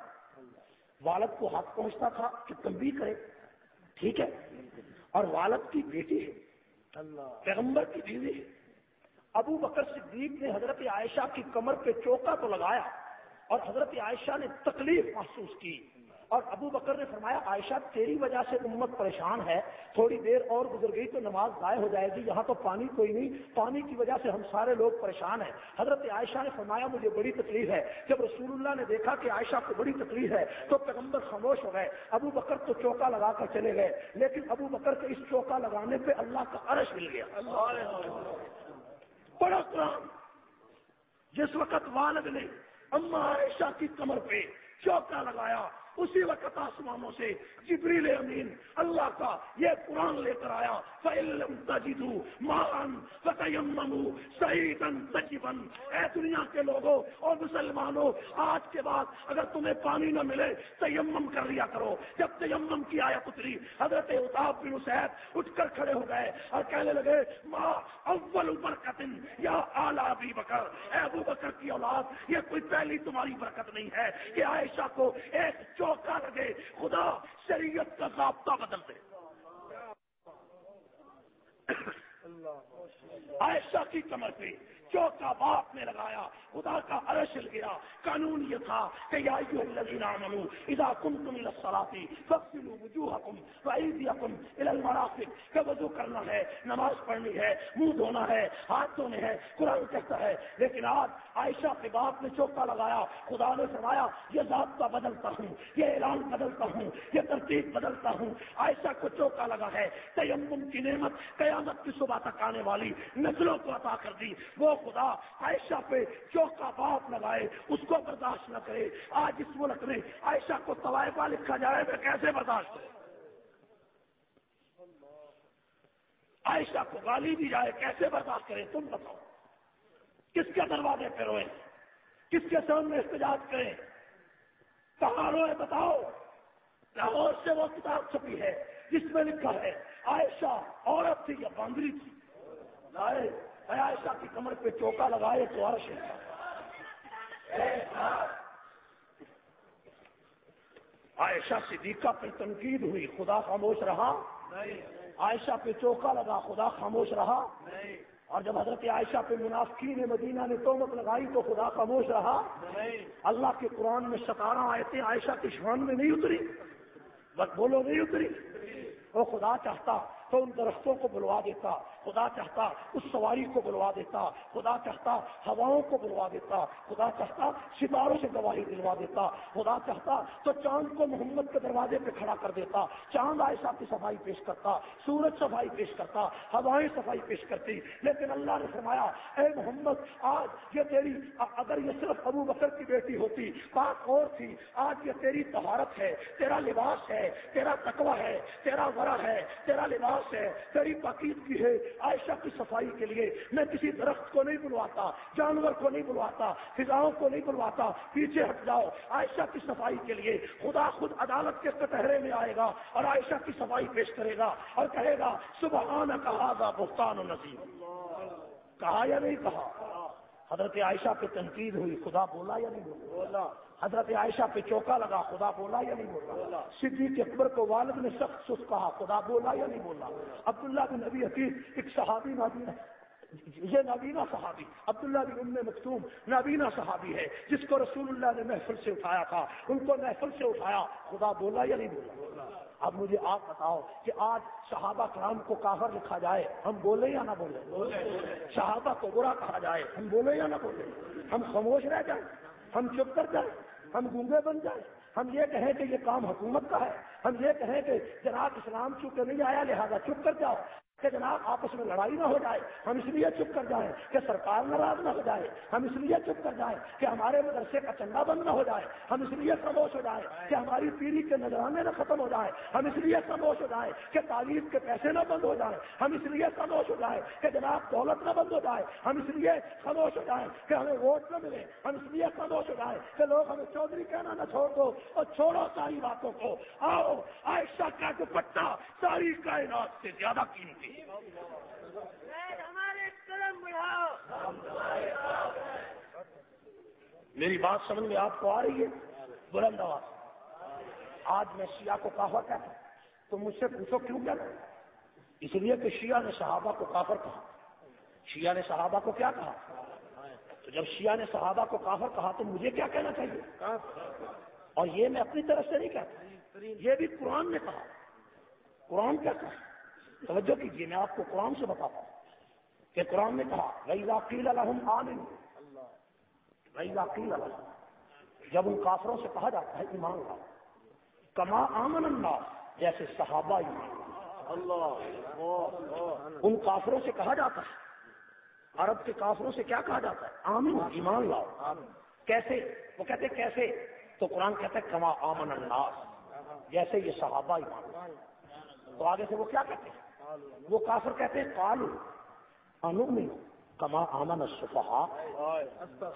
والد کو حق پہنچتا تھا کہ تنبیہ کرے۔ ٹھیک ہے؟ اور والد کی بیٹی ہے۔ پیغمبر کی بیوی ہے۔ ابو بکر صدیق نے حضرت عائشہ کی کمر پہ چوکا تو لگایا اور حضرت عائشہ نے تکلیف محسوس کی۔ اور ابو بکر نے فرمایا، عائشہ، تیری وجہ سے امت پریشان ہے، تھوڑی دیر اور گزر گئی تو نماز ضائع ہو جائے گی، یہاں تو پانی کوئی نہیں، پانی کی وجہ سے ہم سارے لوگ پریشان ہیں۔ حضرت عائشہ نے فرمایا، مجھے بڑی تکلیف ہے، جب رسول اللہ نے دیکھا کہ عائشہ کو بڑی تکلیف ہے، تو پیغمبر خاموش ہو گئے، ابو بکر تو چوکا لگا کر چلے گئے، لیکن ابو بکر کے اس چوکا لگانے پہ اللہ کا عرش مل گیا۔ بڑا قرآن۔ جس وقت والد نے اما عائشہ کی کمر پہ چوکا لگایا اسی وقت آسمانوں سے جبریل امین اللہ کا یہ قرآن لے کر آیا فعلم تجدو مان سعیدن تجیبن اے دنیا کے لوگوں اور مسلمانوں، آج کے بعد اگر تمہیں پانی نہ ملے، تیمم کر لیا کرو۔ جب تیمم کی آیا اتری، حضرت اتاب بن صحت اٹھ کر کھڑے ہو گئے اور کہنے لگے ماں اول برکت یا اعلیٰ ابھی بکر۔ اے ابو بکر کی اولاد، یہ کوئی پہلی تمہاری برکت نہیں ہے کہ عائشہ کو ایک چوکا لگے خدا شریعت کا ضابطہ بدل دے۔ عائشہ کی کمر پہ چوکا باپ نے لگایا، خدا کا عرش گیا قانون یہ تھا کہ یا منو ادا کم تم لسلاتی وجوہکم وعیدیکم الى المرافق۔ کہ وضو کرنا ہے، نماز پڑھنی ہے، منہ دھونا ہے، ہاتھ دھونے ہے قرآن کہتا ہے۔ لیکن آج عائشہ کے باپ نے چوکا لگایا، خدا نے فرمایا، یہ ضابطہ بدلتا ہوں، یہ اعلان بدلتا ہوں، یہ ترتیب بدلتا ہوں۔ عائشہ کو چوکا لگا ہے، تیمم کی نعمت قیامت کی صبح تک آنے والی نسلوں کو عطا کر دی۔ وہ خدا، عائشہ پہ چوکا باپ لگائے، اس کو برداشت نہ کرے۔ آج اس ملک میں عائشہ کو طوائفہ لکھا جائے، میں کیسے برداشت کرے عائشہ کو گالی دی جائے، کیسے برداشت کرے تم بتاؤ۔ کس کے دروازے پہ روئے کس کے سامنے احتجاج کریں؟ کہاں روئے بتاؤ۔ لاہور سے وہ کتاب چھپی ہے، جس میں لکھا ہے، عائشہ عورت تھی یا باندری تھی؟ عائشہ کی کمر پہ چوکا لگائے تو عرش عائشہ صدیقہ پہ تنقید ہوئی خدا خاموش رہا۔ عائشہ پہ چوکا لگا خدا خاموش رہا۔ اور جب حضرت عائشہ پہ منافقین مدینہ نے تومت لگائی تو خدا خاموش رہا۔ اللہ کے قرآن میں ستارہ آئے تھے عائشہ کی شان میں نہیں اتری۔ بس بولو نہیں اتری۔ وہ خدا چاہتا۔ تو ان درختوں کو بلوا دیتا، خدا چاہتا اس سواری کو بلوا دیتا، خدا چاہتا ہواؤں کو بلوا دیتا، خدا چاہتا ستاروں سے گواہی دلوا دیتا، خدا چاہتا تو چاند کو محمد کے دروازے پہ کھڑا کر دیتا، چاند عائشہ کی صفائی پیش کرتا، سورج صفائی پیش کرتا، ہوائیں صفائی پیش کرتی۔ لیکن اللہ نے فرمایا، اے محمد، آج یہ تیری، اگر یہ صرف ابو بکر کی بیٹی ہوتی، بات اور تھی، آج یہ تیری تہارت ہے، تیرا لباس ہے، تیرا تقوی ہے، تیرا ورا ہے، تیرا لباس ہے تیری پاکیزگی ہے۔ عائشہ کی صفائی کے لیے میں کسی درخت کو نہیں بلواتا، جانور کو نہیں بلواتا فضاؤں کو نہیں بلواتا، پیچھے ہٹ جاؤ۔ عائشہ کی صفائی کے لیے خدا خود عدالت کے کٹہرے میں آئے گا اور عائشہ کی صفائی پیش کرے گا اور کہے گا صبح کہا گا بختان و نظیم۔ کہا یا نہیں کہا؟ حضرت عائشہ پہ تنقید ہوئی خدا بولا یا نہیں بولا؟ حضرت عائشہ پہ چوکا لگا خدا بولا یا نہیں بولا؟ صدیق اکبر کو والد نے سخت سست کہا خدا بولا یا نہیں بولا؟ عبداللہ بن نبی حقیق ایک صحابی نبی یہ نابینا صحابی، عبداللہ بن ام مختوم نابینا صحابی ہے، جس کو رسول اللہ نے محفل سے اٹھایا تھا۔ ان کو محفل سے اٹھایا۔ خدا بولا یا نہیں بولا؟ اب مجھے آپ بتاؤ کہ آج صحابہ کرام کو کافر لکھا جائے، ہم بولے یا نہ بولے صحابہ کو برا کہا جائے، ہم بولے یا نہ بولے ہم خاموش رہ جائیں، ہم چپ کر جائیں، ہم گونگے بن جائیں۔ ہم یہ کہیں کہ یہ کام حکومت کا ہے۔ ہم یہ کہیں کہ جناب اسلام چونکہ نہیں آیا، لہذا چپ کر جاؤ۔ کہ جناب آپس میں لڑائی نہ ہو جائے، ہم اس لیے چپ کر جائیں کہ سرکار ناراض نہ ہو جائے، ہم اس لیے چپ کر جائیں کہ ہمارے مدرسے کا چندہ بند نہ ہو جائے، ہم اس لیے خاموش ہو جائے کہ ہماری پیڑھی کے نظرانے نہ ختم ہو جائے ہم اس لیے خاموش ہو جائے کہ تعلیم کے پیسے نہ بند ہو جائے ہم اس لیے خاموش ہو جائے کہ جناب دولت نہ بند ہو جائے، ہم اس لیے خاموش ہو جائے کہ ہمیں ووٹ نہ ملے، ہم اس لیے خاموش ہو جائے کہ لوگ ہمیں چودھری کہنا نہ چھوڑ دو اور چھوڑو ساری باتوں کو، آؤ، عائشہ کا دوپٹہ ساری کائنات سے زیادہ قیمتی میری بات سمجھ میں آپ کو آ رہی ہے؟ بلند آواز۔ آج میں شیعہ کو کافر کہتا ہوں۔ تو مجھ سے پوچھو کیوں کیا اس لیے کہ شیعہ نے صحابہ کو کافر کہا۔ شیعہ نے صحابہ کو کیا کہا؟ تو جب شیعہ نے صحابہ کو کافر کہا تو مجھے کیا کہنا چاہیے؟ اور یہ میں اپنی طرف سے نہیں کہتا۔ یہ بھی قرآن نے کہا۔ قرآن کیا کہا؟ توجہ کیجیے، میں آپ کو قرآن سے بتاتا ہوں۔ کہ قرآن نے کہا رئی واقعی الحم عالم رئی واقعی الحم جب ان کافروں سے کہا جاتا ہے، ایمان کا کما آمن اللہ جیسے صحابہ ایمان اللہ ان کافروں سے کہا جاتا ہے۔ عرب کے کافروں سے کیا کہا جاتا ہے؟ آمن ایمان لاؤ۔ کیسے؟ وہ کہتے کیسے؟ تو قرآن کہتے کما آمن الناس جیسے یہ صحابہ ایمان تو آگے سے وہ کیا کہتے ہیں؟ وہ کافر کہتے ہیں کالو انومن کما آمن الصفحا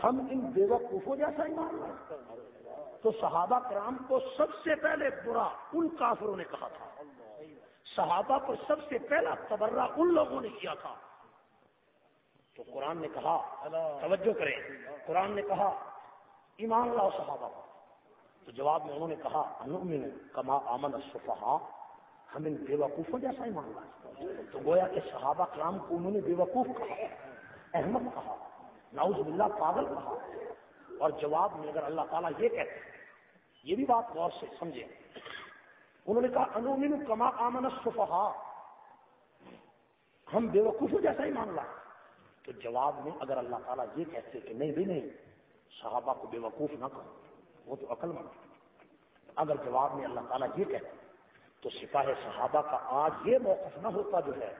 ہم ان بیوقوفوں جیسا ایمان تو صحابہ کرام کو سب سے پہلے برا ان کافروں نے کہا تھا۔ صحابہ کو سب سے پہلا تبرہ ان لوگوں نے کیا تھا۔ تو قرآن نے کہا، توجہ کریں۔ قرآن نے کہا، ایمان لاؤ صحابہ تو جواب میں انہوں نے کہا انومن کما آمن الصفحا ہم ان بے وقوفوں جیسا ایمان لائے تو گویا کہ صحابہ کرام کو انہوں نے بے وقوف کہا، احمد کہا ناؤز باللہ پاگل کہا۔ اور جواب میں اگر اللہ تعالیٰ یہ کہتے ہیں، یہ بھی بات غور سے سمجھے انہوں نے کہا انومن کما آمن صفحا ہم بے وقوف جیسا ہی مان لائے تو جواب میں اگر اللہ تعالیٰ یہ کہتے کہ نہیں بھی نہیں، صحابہ کو بے وقوف نہ کرو، وہ تو عقل مند اگر جواب میں اللہ تعالیٰ یہ کہتے تو سپاہ صحابہ کا آج یہ موقف نہ ہوتا جو ہے۔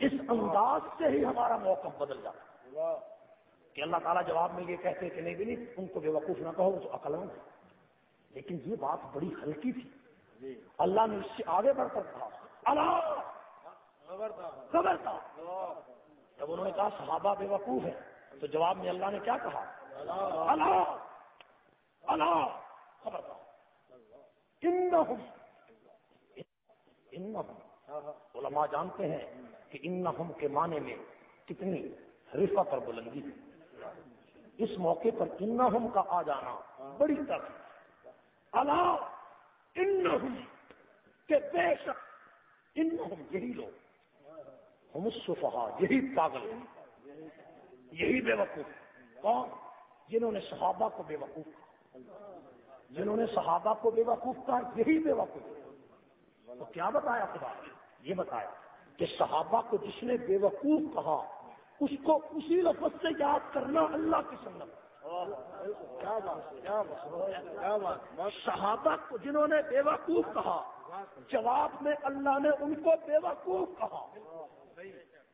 اس انداز سے ہی ہمارا موقف بدل جاتا۔ کہ اللہ تعالیٰ جواب میں یہ کہتے کہ نہیں بھی نہیں ان کو بے وقوف نہ کہو تو عقل ہے۔ لیکن یہ بات بڑی ہلکی تھی۔ اللہ نے اس سے آگے بڑھ کر کہا، اللہ! خبردار۔ جب انہوں نے کہا، صحابہ بے وقوف ہے تو جواب میں اللہ نے کیا کہا؟ اللہ! اللہ! خبردار۔ انہم. انہم. علماء جانتے ہیں کہ انہم کے معنی میں کتنی رفت اور بلندی. ہے اس موقع پر انہم کا آ جانا بڑی طرف اللہ انہم کے بے شک انہم یہی لوگ. ہم صفحا یہی پاگل یہی بے وقوف کون؟ جنہوں نے صحابہ کو بے وقوف کہا. جنہوں نے صحابہ کو بے وقوف کہا یہی بے وقوف تو کیا بتایا خدا؟ یہ بتایا کہ صحابہ کو جس نے بے وقوف کہا، اس کو اسی لفظ سے یاد کرنا اللہ کی سنت۔ صحابہ کو جنہوں نے بے وقوف کہا، جواب میں اللہ نے ان کو بے وقوف کہا۔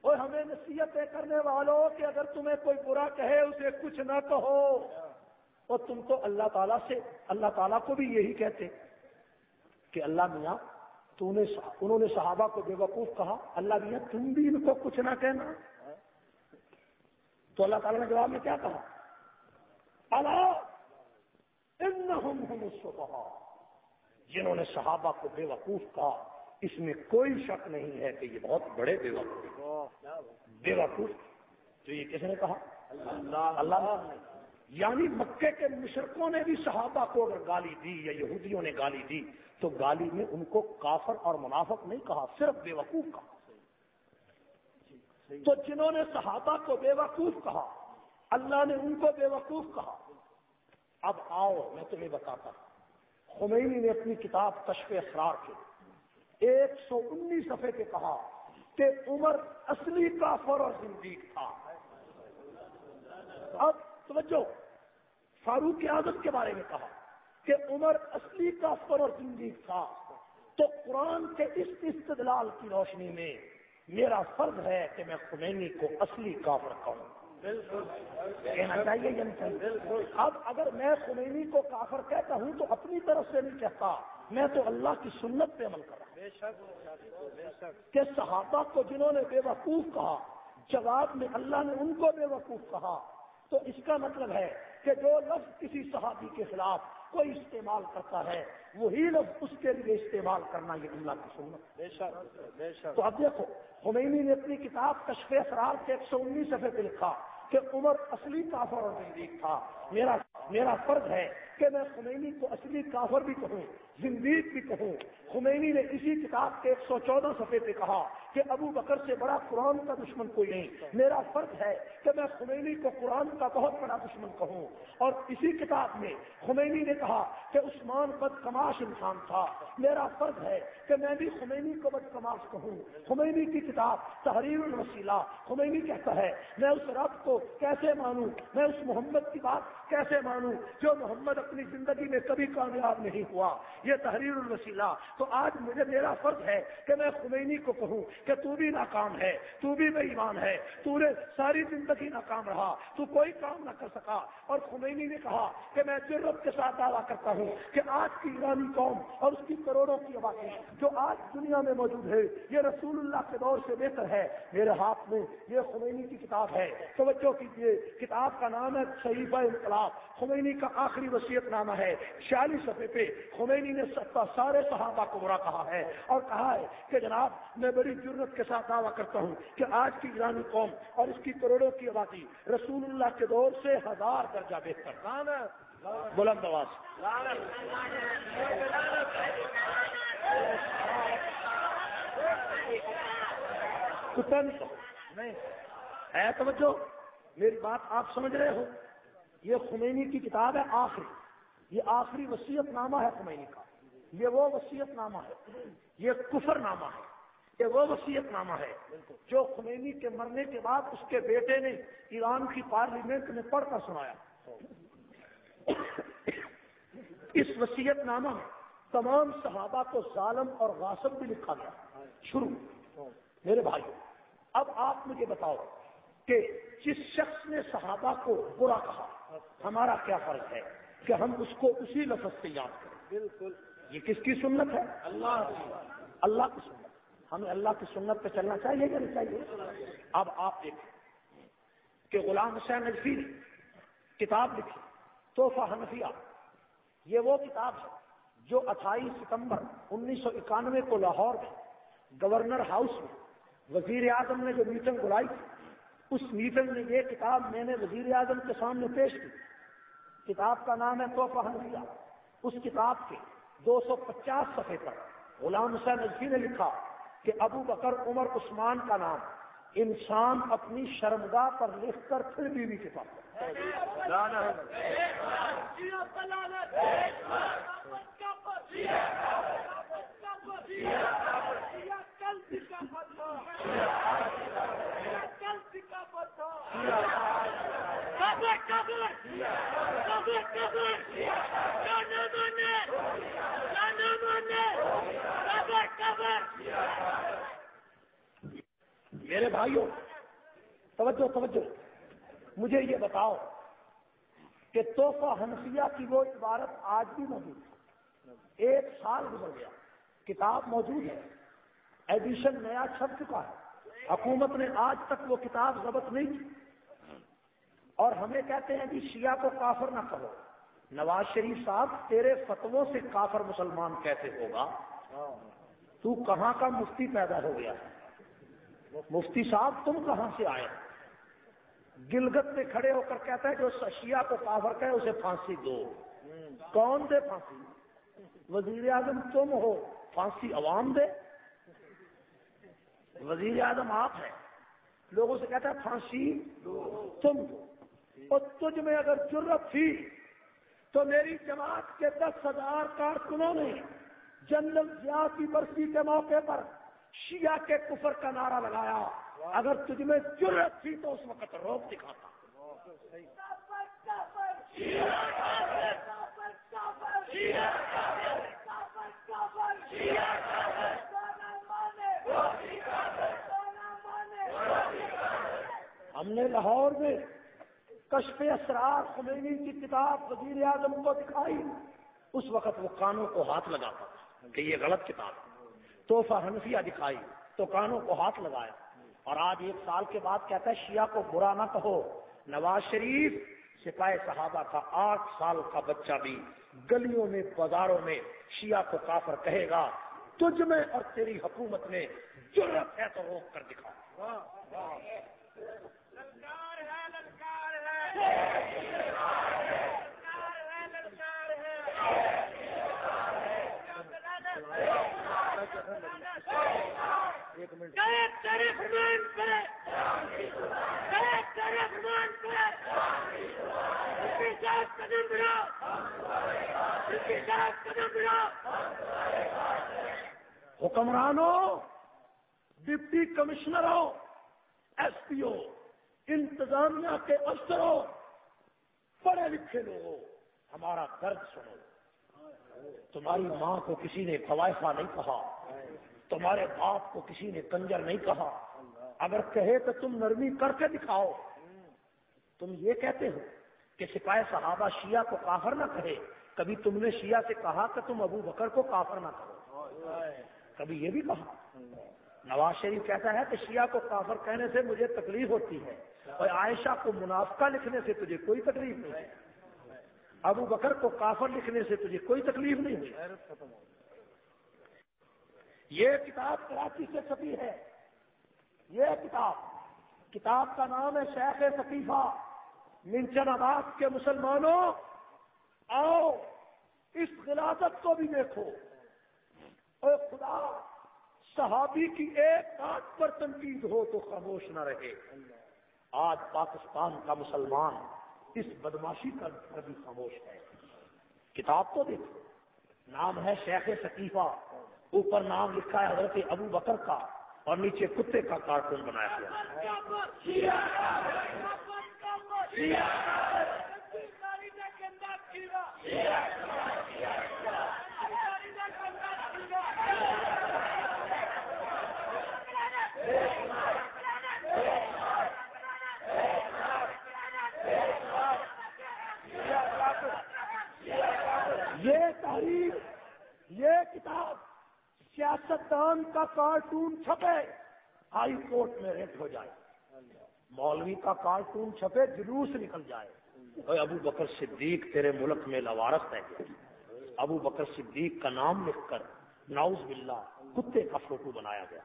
اور ہمیں نصیحتیں کرنے والوں کہ اگر تمہیں کوئی برا کہے، اسے کچھ نہ کہو۔ اور تم تو اللہ تعالیٰ سے اللہ تعالیٰ کو بھی یہی کہتے کہ اللہ میاں، تو نے انہوں نے صحابہ کو بے وقوف کہا، اللہ میاں، تم بھی ان کو کچھ نہ کہنا۔ تو اللہ تعالیٰ نے جواب میں کیا کہا؟ اللہ ہم کہا جنہوں نے صحابہ کو بے وقوف کہا، اس میں کوئی شک نہیں ہے کہ یہ بہت بڑے بے وقوف بے وقوف، تو یہ کس نے کہا؟ اللہ۔ اللہ یعنی مکے کے مشرقوں نے بھی صحابہ کو اگر گالی دی یا یہودیوں نے گالی دی، تو گالی میں ان کو کافر اور منافق نہیں کہا، صرف بے وقوف کہا۔ تو جنہوں نے صحابہ کو بے وقوف کہا، اللہ نے ان کو بے وقوف کہا۔ اب آؤ، میں تمہیں بتاتا ہوں۔ خمینی نے اپنی کتاب کشف اسرار کے ایک سو انیس صفحے کے کہا کہ عمر اصلی کافر اور زندگی تھا۔ اب توجہ، فاروق اعظم کے بارے میں کہا کہ عمر اصلی کافر اور زندگی تھا۔ تو قرآن کے اس استدلال کی روشنی میں میرا فرض ہے کہ میں خمینی کو اصلی کافر کہوں۔ کہنا چاہیے اب اگر میں خمینی کو کافر کہتا ہوں تو اپنی طرف سے نہیں کہتا۔ میں تو اللہ کی سنت پہ عمل کر رہا ہوں۔ کہ صحابہ کو جنہوں نے بے وقوف کہا، جواب میں اللہ نے ان کو بے وقوف کہا۔ تو اس کا مطلب ہے کہ جو لفظ کسی صحابی کے خلاف کوئی استعمال کرتا ہے وہی لفظ اس کے لیے استعمال کرنا یہ اللہ کی سنت تو اب دیکھو خمینی نے اپنی کتاب کشف اسرار کے ایک سو انیس صفحے پہ لکھا کہ عمر اصلی کافر اور زندگی تھا۔ میرا میرا فرض ہے کہ میں خمینی کو اصلی کافر بھی کہوں زندگی بھی کہوں۔ خمینی نے اسی کتاب کے ایک سو چودہ صفحے پہ کہا کہ ابو بکر سے بڑا قرآن کا دشمن کوئی نہیں۔ میرا فرض ہے کہ میں خمینی کو قرآن کا بہت بڑا دشمن کہوں۔ اور اسی کتاب میں خمینی نے کہا کہ عثمان بد کماش انسان تھا۔ میرا فرض ہے کہ میں بھی خمینی کو بد کماش کہوں۔ خمینی کی کتاب تحریر الوسیلہ۔ خمینی کہتا ہے، میں اس رب کو کیسے مانوں؟ میں اس محمد کی بات کیسے مانوں؟ جو محمد اپنی زندگی میں کبھی کامیاب نہیں ہوا۔ یہ تحریر الوسیلہ۔ تو آج مجھے میرا فرض ہے کہ میں خمینی کو کہوں۔ کہ تو بھی ناکام ہے، تو بھی بے ایمان ہے، تو نے ساری زندگی ناکام رہا، تو کوئی کام نہ کر سکا۔ اور خمینی نے کہا کہ میں ضرورت کے ساتھ دعویٰ کرتا ہوں کہ آج کی ایرانی قوم اور اس کی کروڑوں کی آبادی جو آج دنیا میں موجود ہے، یہ رسول اللہ کے دور سے بہتر ہے۔ میرے ہاتھ میں یہ خمینی کی کتاب ہے۔ توجہ کیجیے کتاب کا نام ہے شہیفہ انقلاب۔ خمینی کا آخری وصیت نامہ ہے چھیالیس صفحے پہ خمینی نے سارے صحابہ کو برا کہا ہے اور کہا ہے کہ جناب، میں بڑی ضرورت کے ساتھ دعویٰ کرتا ہوں کہ آج کی ایرانی قوم اور اس کی کروڑوں کی آبادی رسول اللہ کے دور سے ہزار درجہ بہتر بلند آواز۔ کتا نہیں۔ ہے توجہ میری بات آپ سمجھ رہے ہو؟ یہ خمینی کی کتاب ہے آخری۔ یہ آخری وسیعت نامہ ہے خمینی کا۔ یہ وہ وسیعت نامہ ہے۔ یہ کفر نامہ ہے۔ یہ وہ وسیعت نامہ ہے۔ جو خمینی کے مرنے کے بعد اس کے بیٹے نے ایران کی پارلیمنٹ میں پڑھ کر سنایا۔ اس وسیعت نامہ میں تمام صحابہ کو ظالم اور غاصب بھی لکھا گیا۔ شروع۔ میرے بھائی اب آپ مجھے بتاؤ کہ جس شخص نے صحابہ کو برا کہا ہمارا کیا فرض ہے کہ ہم اس کو اسی لفظ سے یاد کریں؟ بالکل۔ یہ کس کی سنت ہے؟ اللہ اللہ کی سنت۔ ہمیں اللہ کی سنت پہ چلنا چاہیے کہ نہیں چاہیے؟ اب آپ دیکھیں کہ غلام حسین نجفی نے کتاب لکھی توحفہ حنفیہ۔ یہ وہ کتاب ہے جو اٹھائیس ستمبر انیس سو اکانوے کو لاہور میں گورنر ہاؤس میں وزیر اعظم نے جو میٹنگ بلائی تھی، اس میٹنگ میں یہ کتاب میں نے وزیر اعظم کے سامنے پیش کی۔ کتاب کا نام ہے توحفہ حنفیہ۔ اس کتاب کے دو سو پچاس صفحے پر غلام حسین نجفی نے لکھا۔ کہ ابو بکر عمر عثمان کا نام انسان اپنی شرمگاہ پر لکھ کر پھر بیوی کے پاس بھائیوں توجہ توجہ، مجھے یہ بتاؤ کہ توحفہ حنفیہ کی وہ عبارت آج بھی موجود ہے۔ ایک سال گزر گیا، کتاب موجود ہے، ایڈیشن نیا چھپ چکا ہے۔ حکومت نے آج تک وہ کتاب ضبط نہیں کی۔ اور ہمیں کہتے ہیں کہ شیعہ کو کافر نہ کرو۔ نواز شریف صاحب، تیرے فتووں سے کافر مسلمان کیسے ہوگا؟ تو کہاں کا مفتی پیدا ہو گیا؟ ہے مفتی صاحب تم کہاں سے آئے؟ گلگت میں کھڑے ہو کر کہتا ہے جو شیعہ کو کافر کہے اسے پھانسی دو۔ کون دے پھانسی؟ وزیر اعظم تم ہو، پھانسی عوام دے۔ وزیر اعظم آپ ہیں۔ لوگوں سے کہتا ہے پھانسی تم۔ دو اور تجھ میں اگر ضرورت تھی، تو میری جماعت کے دس ہزار کارکنوں نے جنرل ضیاء کی برسی کے موقع پر شیعہ کے کفر کا نعرہ لگایا۔ اگر تجھ میں ضرورت تھی تو اس وقت روک دکھاتا ہم نے لاہور میں کشف اسرار خمینی کی کتاب وزیر اعظم کو دکھائی۔ اس وقت وہ کانوں کو ہاتھ لگاتا کہ یہ غلط کتاب ہے۔ توحفہ حنفیہ دکھائی تو کانوں کو ہاتھ لگایا اور آج ایک سال کے بعد کہتا ہے، شیعہ کو برا نہ کہو۔ نواز شریف سپاہی صحابہ کا آٹھ سال کا بچہ بھی گلیوں میں، بازاروں میں شیعہ کو کافر کہے گا، تجھ میں اور تیری حکومت نے ضرورت ہے تو روک کر دکھا۔ ایک منٹ حکمرانوں ڈپٹی کمشنروں ایس پی او انتظامیہ کے افسروں پڑھے لکھے لوگوں ہمارا درد سنو۔ تمہاری ماں کو کسی نے فوائفہ نہیں کہا۔ تمہارے باپ کو کسی نے کنجر نہیں کہا۔ اگر کہے تو تم نرمی کر کے دکھاؤ۔ تم یہ کہتے ہو کہ سپاہی صحابہ شیعہ کو کافر نہ کہے۔ کبھی تم نے شیعہ سے کہا کہ تم ابو بکر کو کافر نہ کرو۔ کبھی یہ بھی کہا۔ نواز شریف کہتا ہے کہ شیعہ کو کافر کہنے سے مجھے تکلیف ہوتی ہے اور عائشہ کو منافقہ لکھنے سے تجھے کوئی تکلیف نہیں۔ ہے ابو بکر کو کافر لکھنے سے تجھے کوئی تکلیف نہیں ہوئی۔ یہ کتاب کراچی سے چھپی ہے۔ یہ کتاب کتاب کا نام ہے شیخ ثقیفہ۔ منچن آباد کے مسلمانوں، آؤ اس غلاظت کو بھی دیکھو۔ اور خدا، صحابی کی ایک بات پر تنقید ہو تو خاموش نہ رہے۔ آج پاکستان کا مسلمان اس بدماشی کا بھی خاموش ہے۔ کتاب تو دیکھو، نام ہے شیخ ثقیفہ۔ اوپر نام لکھا ہے حضرت ابو بکر کا اور نیچے کتے کا کارٹون بنایا ہوا یہ تحریر، یہ کتاب سیاستدان کا کارٹون چھپے، ہائی کورٹ میں ریٹ ہو جائے۔ مولوی کا کارٹون چھپے، جلوس نکل جائے۔ ابو بکر صدیق، تیرے ملک میں لوارس ہے۔ ابو بکر صدیق کا نام لکھ کر ناؤز باللہ، کتے کا فوٹو بنایا گیا۔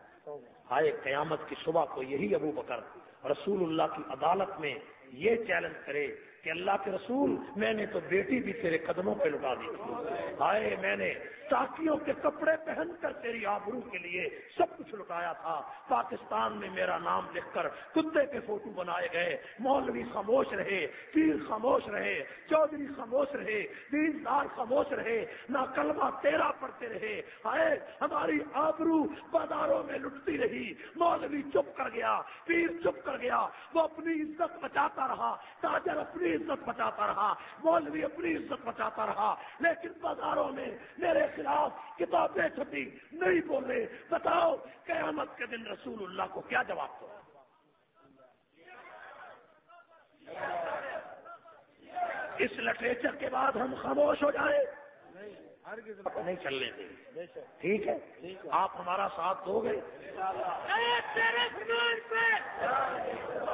ہائے، قیامت کی صبح کو یہی ابو بکر رسول اللہ کی عدالت میں یہ چیلنج کرے کہ اللہ کے رسول، میں نے تو بیٹی بھی تیرے قدموں پہ لگا دی۔ ہائے، میں نے ٹاکیوں کے کپڑے پہن کر تیری آبرو کے لیے سب کچھ لٹایا تھا۔ پاکستان میں میرا نام لکھ کر کتے کے فوٹو بنائے گئے۔ مولوی خاموش رہے، پیر خاموش رہے، چودھری خاموش رہے، دیندار خاموش رہے نہ کلمہ تیرا پڑھتے رہے۔ ہائے، ہماری آبرو بازاروں میں لٹتی رہی۔ مولوی چپ کر گیا، پیر چپ کر گیا۔ وہ اپنی عزت بچاتا رہا، تاجر اپنی عزت بچاتا رہا، مولوی اپنی عزت بچاتا رہا۔ لیکن بازاروں میں میرے خلاف کتابیں چھپی، نہیں بولے بتاؤ، قیامت کے دن رسول اللہ کو کیا جواب دو؟ اس لٹریچر کے بعد ہم خاموش ہو جائیں۔ نہیں چلنے دیں ٹھیک ہے؟ آپ ہمارا ساتھ دو گے۔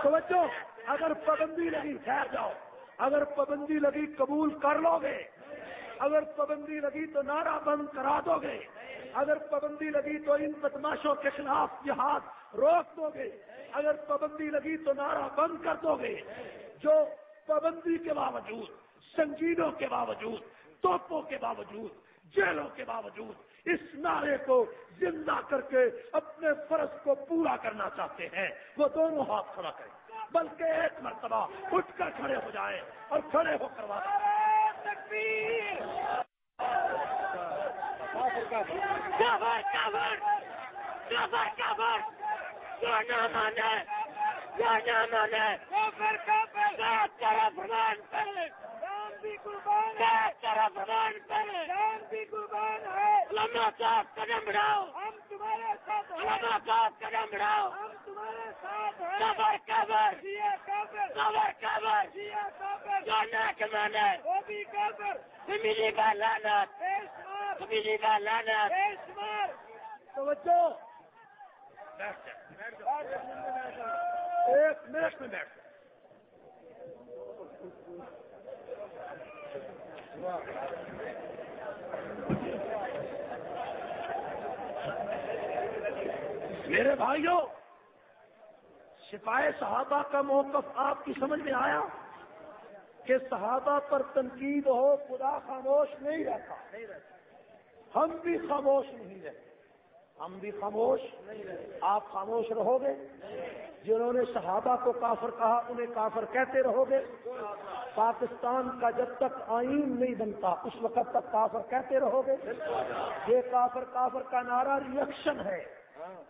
توجہ، اگر پابندی لگی، ٹھہر جاؤ۔ اگر پابندی لگی، قبول کر لو گے۔ اگر پابندی لگی تو نعرہ بند کرا دو گے۔ اگر پابندی لگی تو ان بدماشوں کے خلاف جہاد روک دو گے۔ اگر پابندی لگی تو نعرہ بند کر دو گے۔ جو پابندی کے باوجود سنجیدوں کے باوجود، توپوں کے باوجود، جیلوں کے باوجود اس نعرے کو زندہ کر کے اپنے فرض کو پورا کرنا چاہتے ہیں، وہ دونوں ہاتھ کھڑا کریں۔ بلکہ ایک مرتبہ اٹھ کر کھڑے ہو جائیں اور کھڑے ہو کروا کر قدم بڑھاؤ ہم تمہارے ساتھ قدم بڑھاؤ ہم تمہارے ساتھ کبر کبر کبر کبر جانا کمانا وہ کبر فیملی کا لانت فیملی کا لانت توجہ۔ ایک منٹ۔ میں بیٹھ میرے بھائیوں سپاہی صحابہ کا موقف آپ کی سمجھ میں آیا؟ کہ صحابہ پر تنقید ہو، خدا خاموش نہیں رہتا۔ ہم بھی خاموش نہیں رہتے۔ ہم بھی خاموش آپ خاموش رہو گے جنہوں نے صحابہ کو کافر کہا، انہیں کافر کہتے رہو گے پاکستان کا جب تک آئین نہیں بنتا، اس وقت تک کافر کہتے رہو گے یہ کافر کافر کا نعرہ ریئیکشن ہے،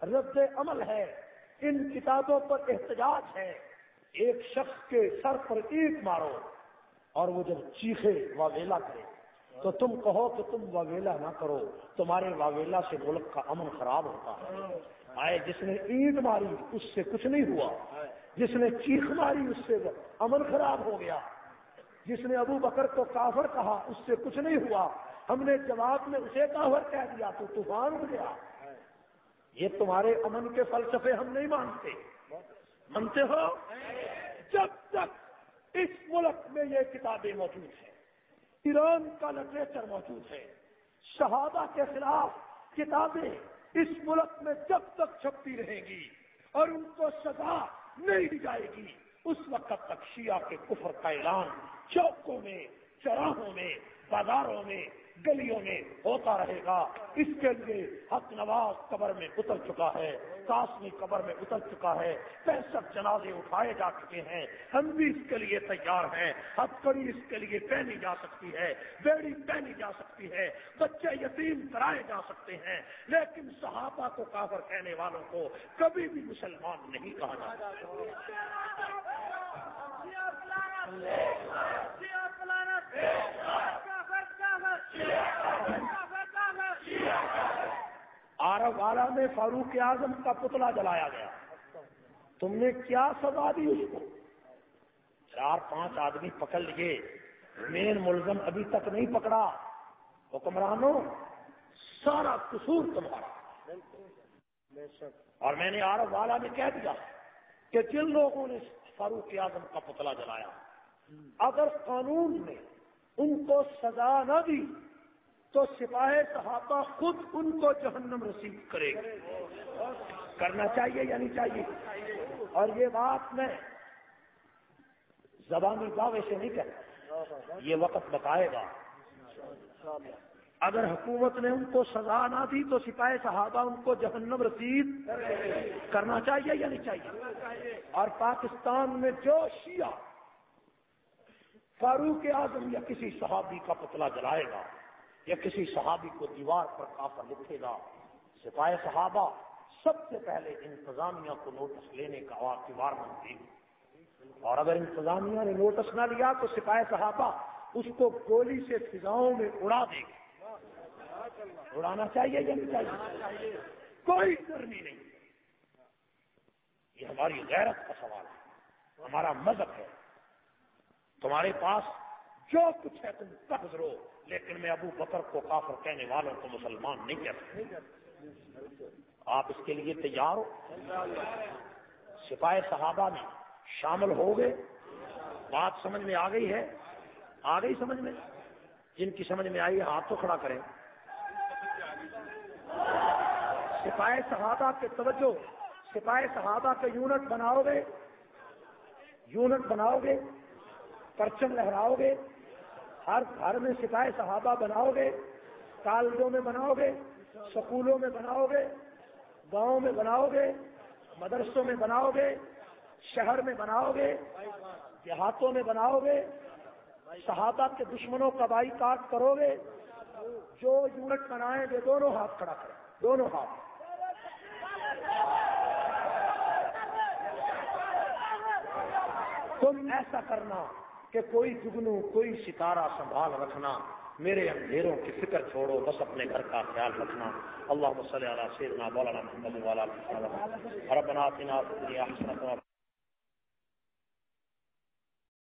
رد عمل ہے، ان کتابوں پر احتجاج ہے۔ ایک شخص کے سر پر ایک مارو۔ اور وہ جب چیخے وہ ویلا کرے، تو تم کہو کہ تم واویلا نہ کرو، تمہارے واویلا سے ملک کا امن خراب ہوتا ہے۔ آئے، جس نے اینٹ ماری، اس سے کچھ نہیں ہوا۔ جس نے چیخ ماری، اس سے امن خراب ہو گیا۔ جس نے ابو بکر کو کافر کہا، اس سے کچھ نہیں ہوا۔ ہم نے جواب میں اسے کافر کہہ دیا، تو طوفان ہو گیا۔ یہ تمہارے امن کے فلسفے ہم نہیں مانتے۔ مانتے ہو؟ جب تک اس ملک میں یہ کتابیں موجود ہیں۔ ایران کا لٹریچر موجود ہے۔ شہادہ کے خلاف کتابیں اس ملک میں جب تک چھپتی رہیں گی اور ان کو سزا نہیں دی جائے گی، اس وقت تک شیعہ کے کفر کا اعلان چوکوں میں چوراہوں میں، بازاروں میں گلیوں میں ہوتا رہے گا۔ اس کے لیے حق نواز قبر میں اتر چکا ہے۔ کاسمی قبر میں اتر چکا ہے۔ پینسٹھ جنازے اٹھائے جا چکے ہیں۔ ہم بھی اس کے لیے تیار ہیں۔ ہتھ کڑی اس کے لیے پہنی جا سکتی ہے۔ بیڑی پہنی جا سکتی ہے۔ بچے یتیم کرائے جا سکتے ہیں۔ لیکن صحابہ کو کافر کہنے والوں کو کبھی بھی مسلمان نہیں کہا جا آرب والا میں فاروق اعظم کا پتلا جلایا گیا۔ تم نے کیا سزا دی اس کو؟ چار پانچ آدمی پکڑ لیے۔ مین ملزم ابھی تک نہیں پکڑا۔ حکمرانوں، سارا قصور تمہارا۔ اور میں نے آرب والا میں کہہ دیا کہ جن لوگوں نے فاروق اعظم کا پتلا جلایا، اگر قانون نے ان کو سزا نہ دی تو سپاہ صحابہ خود ان کو جہنم رسید کرے گا۔ کرنا چاہیے یا نہیں چاہیے؟ اور یہ بات میں زبانی دعوے سے نہیں کہتا۔ یہ وقت بتائے گا۔ اگر حکومت نے ان کو سزا نہ دی تو سپاہ صحابہ ان کو جہنم رسید کرنا چاہیے یا نہیں چاہیے؟ اور پاکستان میں جو شیعہ فاروق اعظم یا کسی صحابی کا پتلا جلائے گا یا کسی صحابی کو دیوار پر کافر لکھے گا سپاہ صحابہ سب سے پہلے انتظامیہ کو نوٹس لینے کا واقعار بنتی اور اگر انتظامیہ نے نوٹس نہ لیا تو سپاہ صحابہ اس کو گولی سے فضاؤں میں اڑا دے گی اڑانا چاہیے یا نہیں چاہیے؟ کوئی گرمی نہیں۔ یہ ہماری غیرت کا سوال ہے۔ ہمارا مذہب ہے۔ تمہارے پاس جو کچھ ہے تم قبض رو لیکن میں ابو بکر کو کافر کہنے والوں کو مسلمان نہیں کہتا۔ آپ اس کے لیے تیار ہو؟ سپاہ صحابہ میں شامل ہو گئے؟ بات سمجھ میں آ گئی ہے؟ آ گئی سمجھ میں؟ جن کی سمجھ میں آئی ہے ہاتھ تو کھڑا کریں۔ سپاہ صحابہ کے توجہ سپاہ صحابہ کے یونٹ بناؤ گے۔ یونٹ بناؤ گے، پرچم لہراؤ گے۔ ہر گھر میں سپاہی صحابہ بناؤ گے، کالجوں میں بناؤ گے، سکولوں میں بناؤ گے، گاؤں میں بناؤ گے، مدرسوں میں بناؤ گے، شہر میں بناؤ گے، دیہاتوں میں بناؤ گے، صحابہ کے دشمنوں کا بائی کاٹ کرو گے، جو یونٹ بنائیں گے، دونوں ہاتھ کھڑا کریں دونوں ہاتھ۔ تم ایسا کرنا۔ کہ کوئی جگنو کوئی ستارہ سنبھال رکھنا، میرے اندھیروں کی فکر چھوڑو، بس اپنے گھر کا خیال رکھنا۔ اللہ وسلم سیدنا مولانا محمد والا ربنا اتنا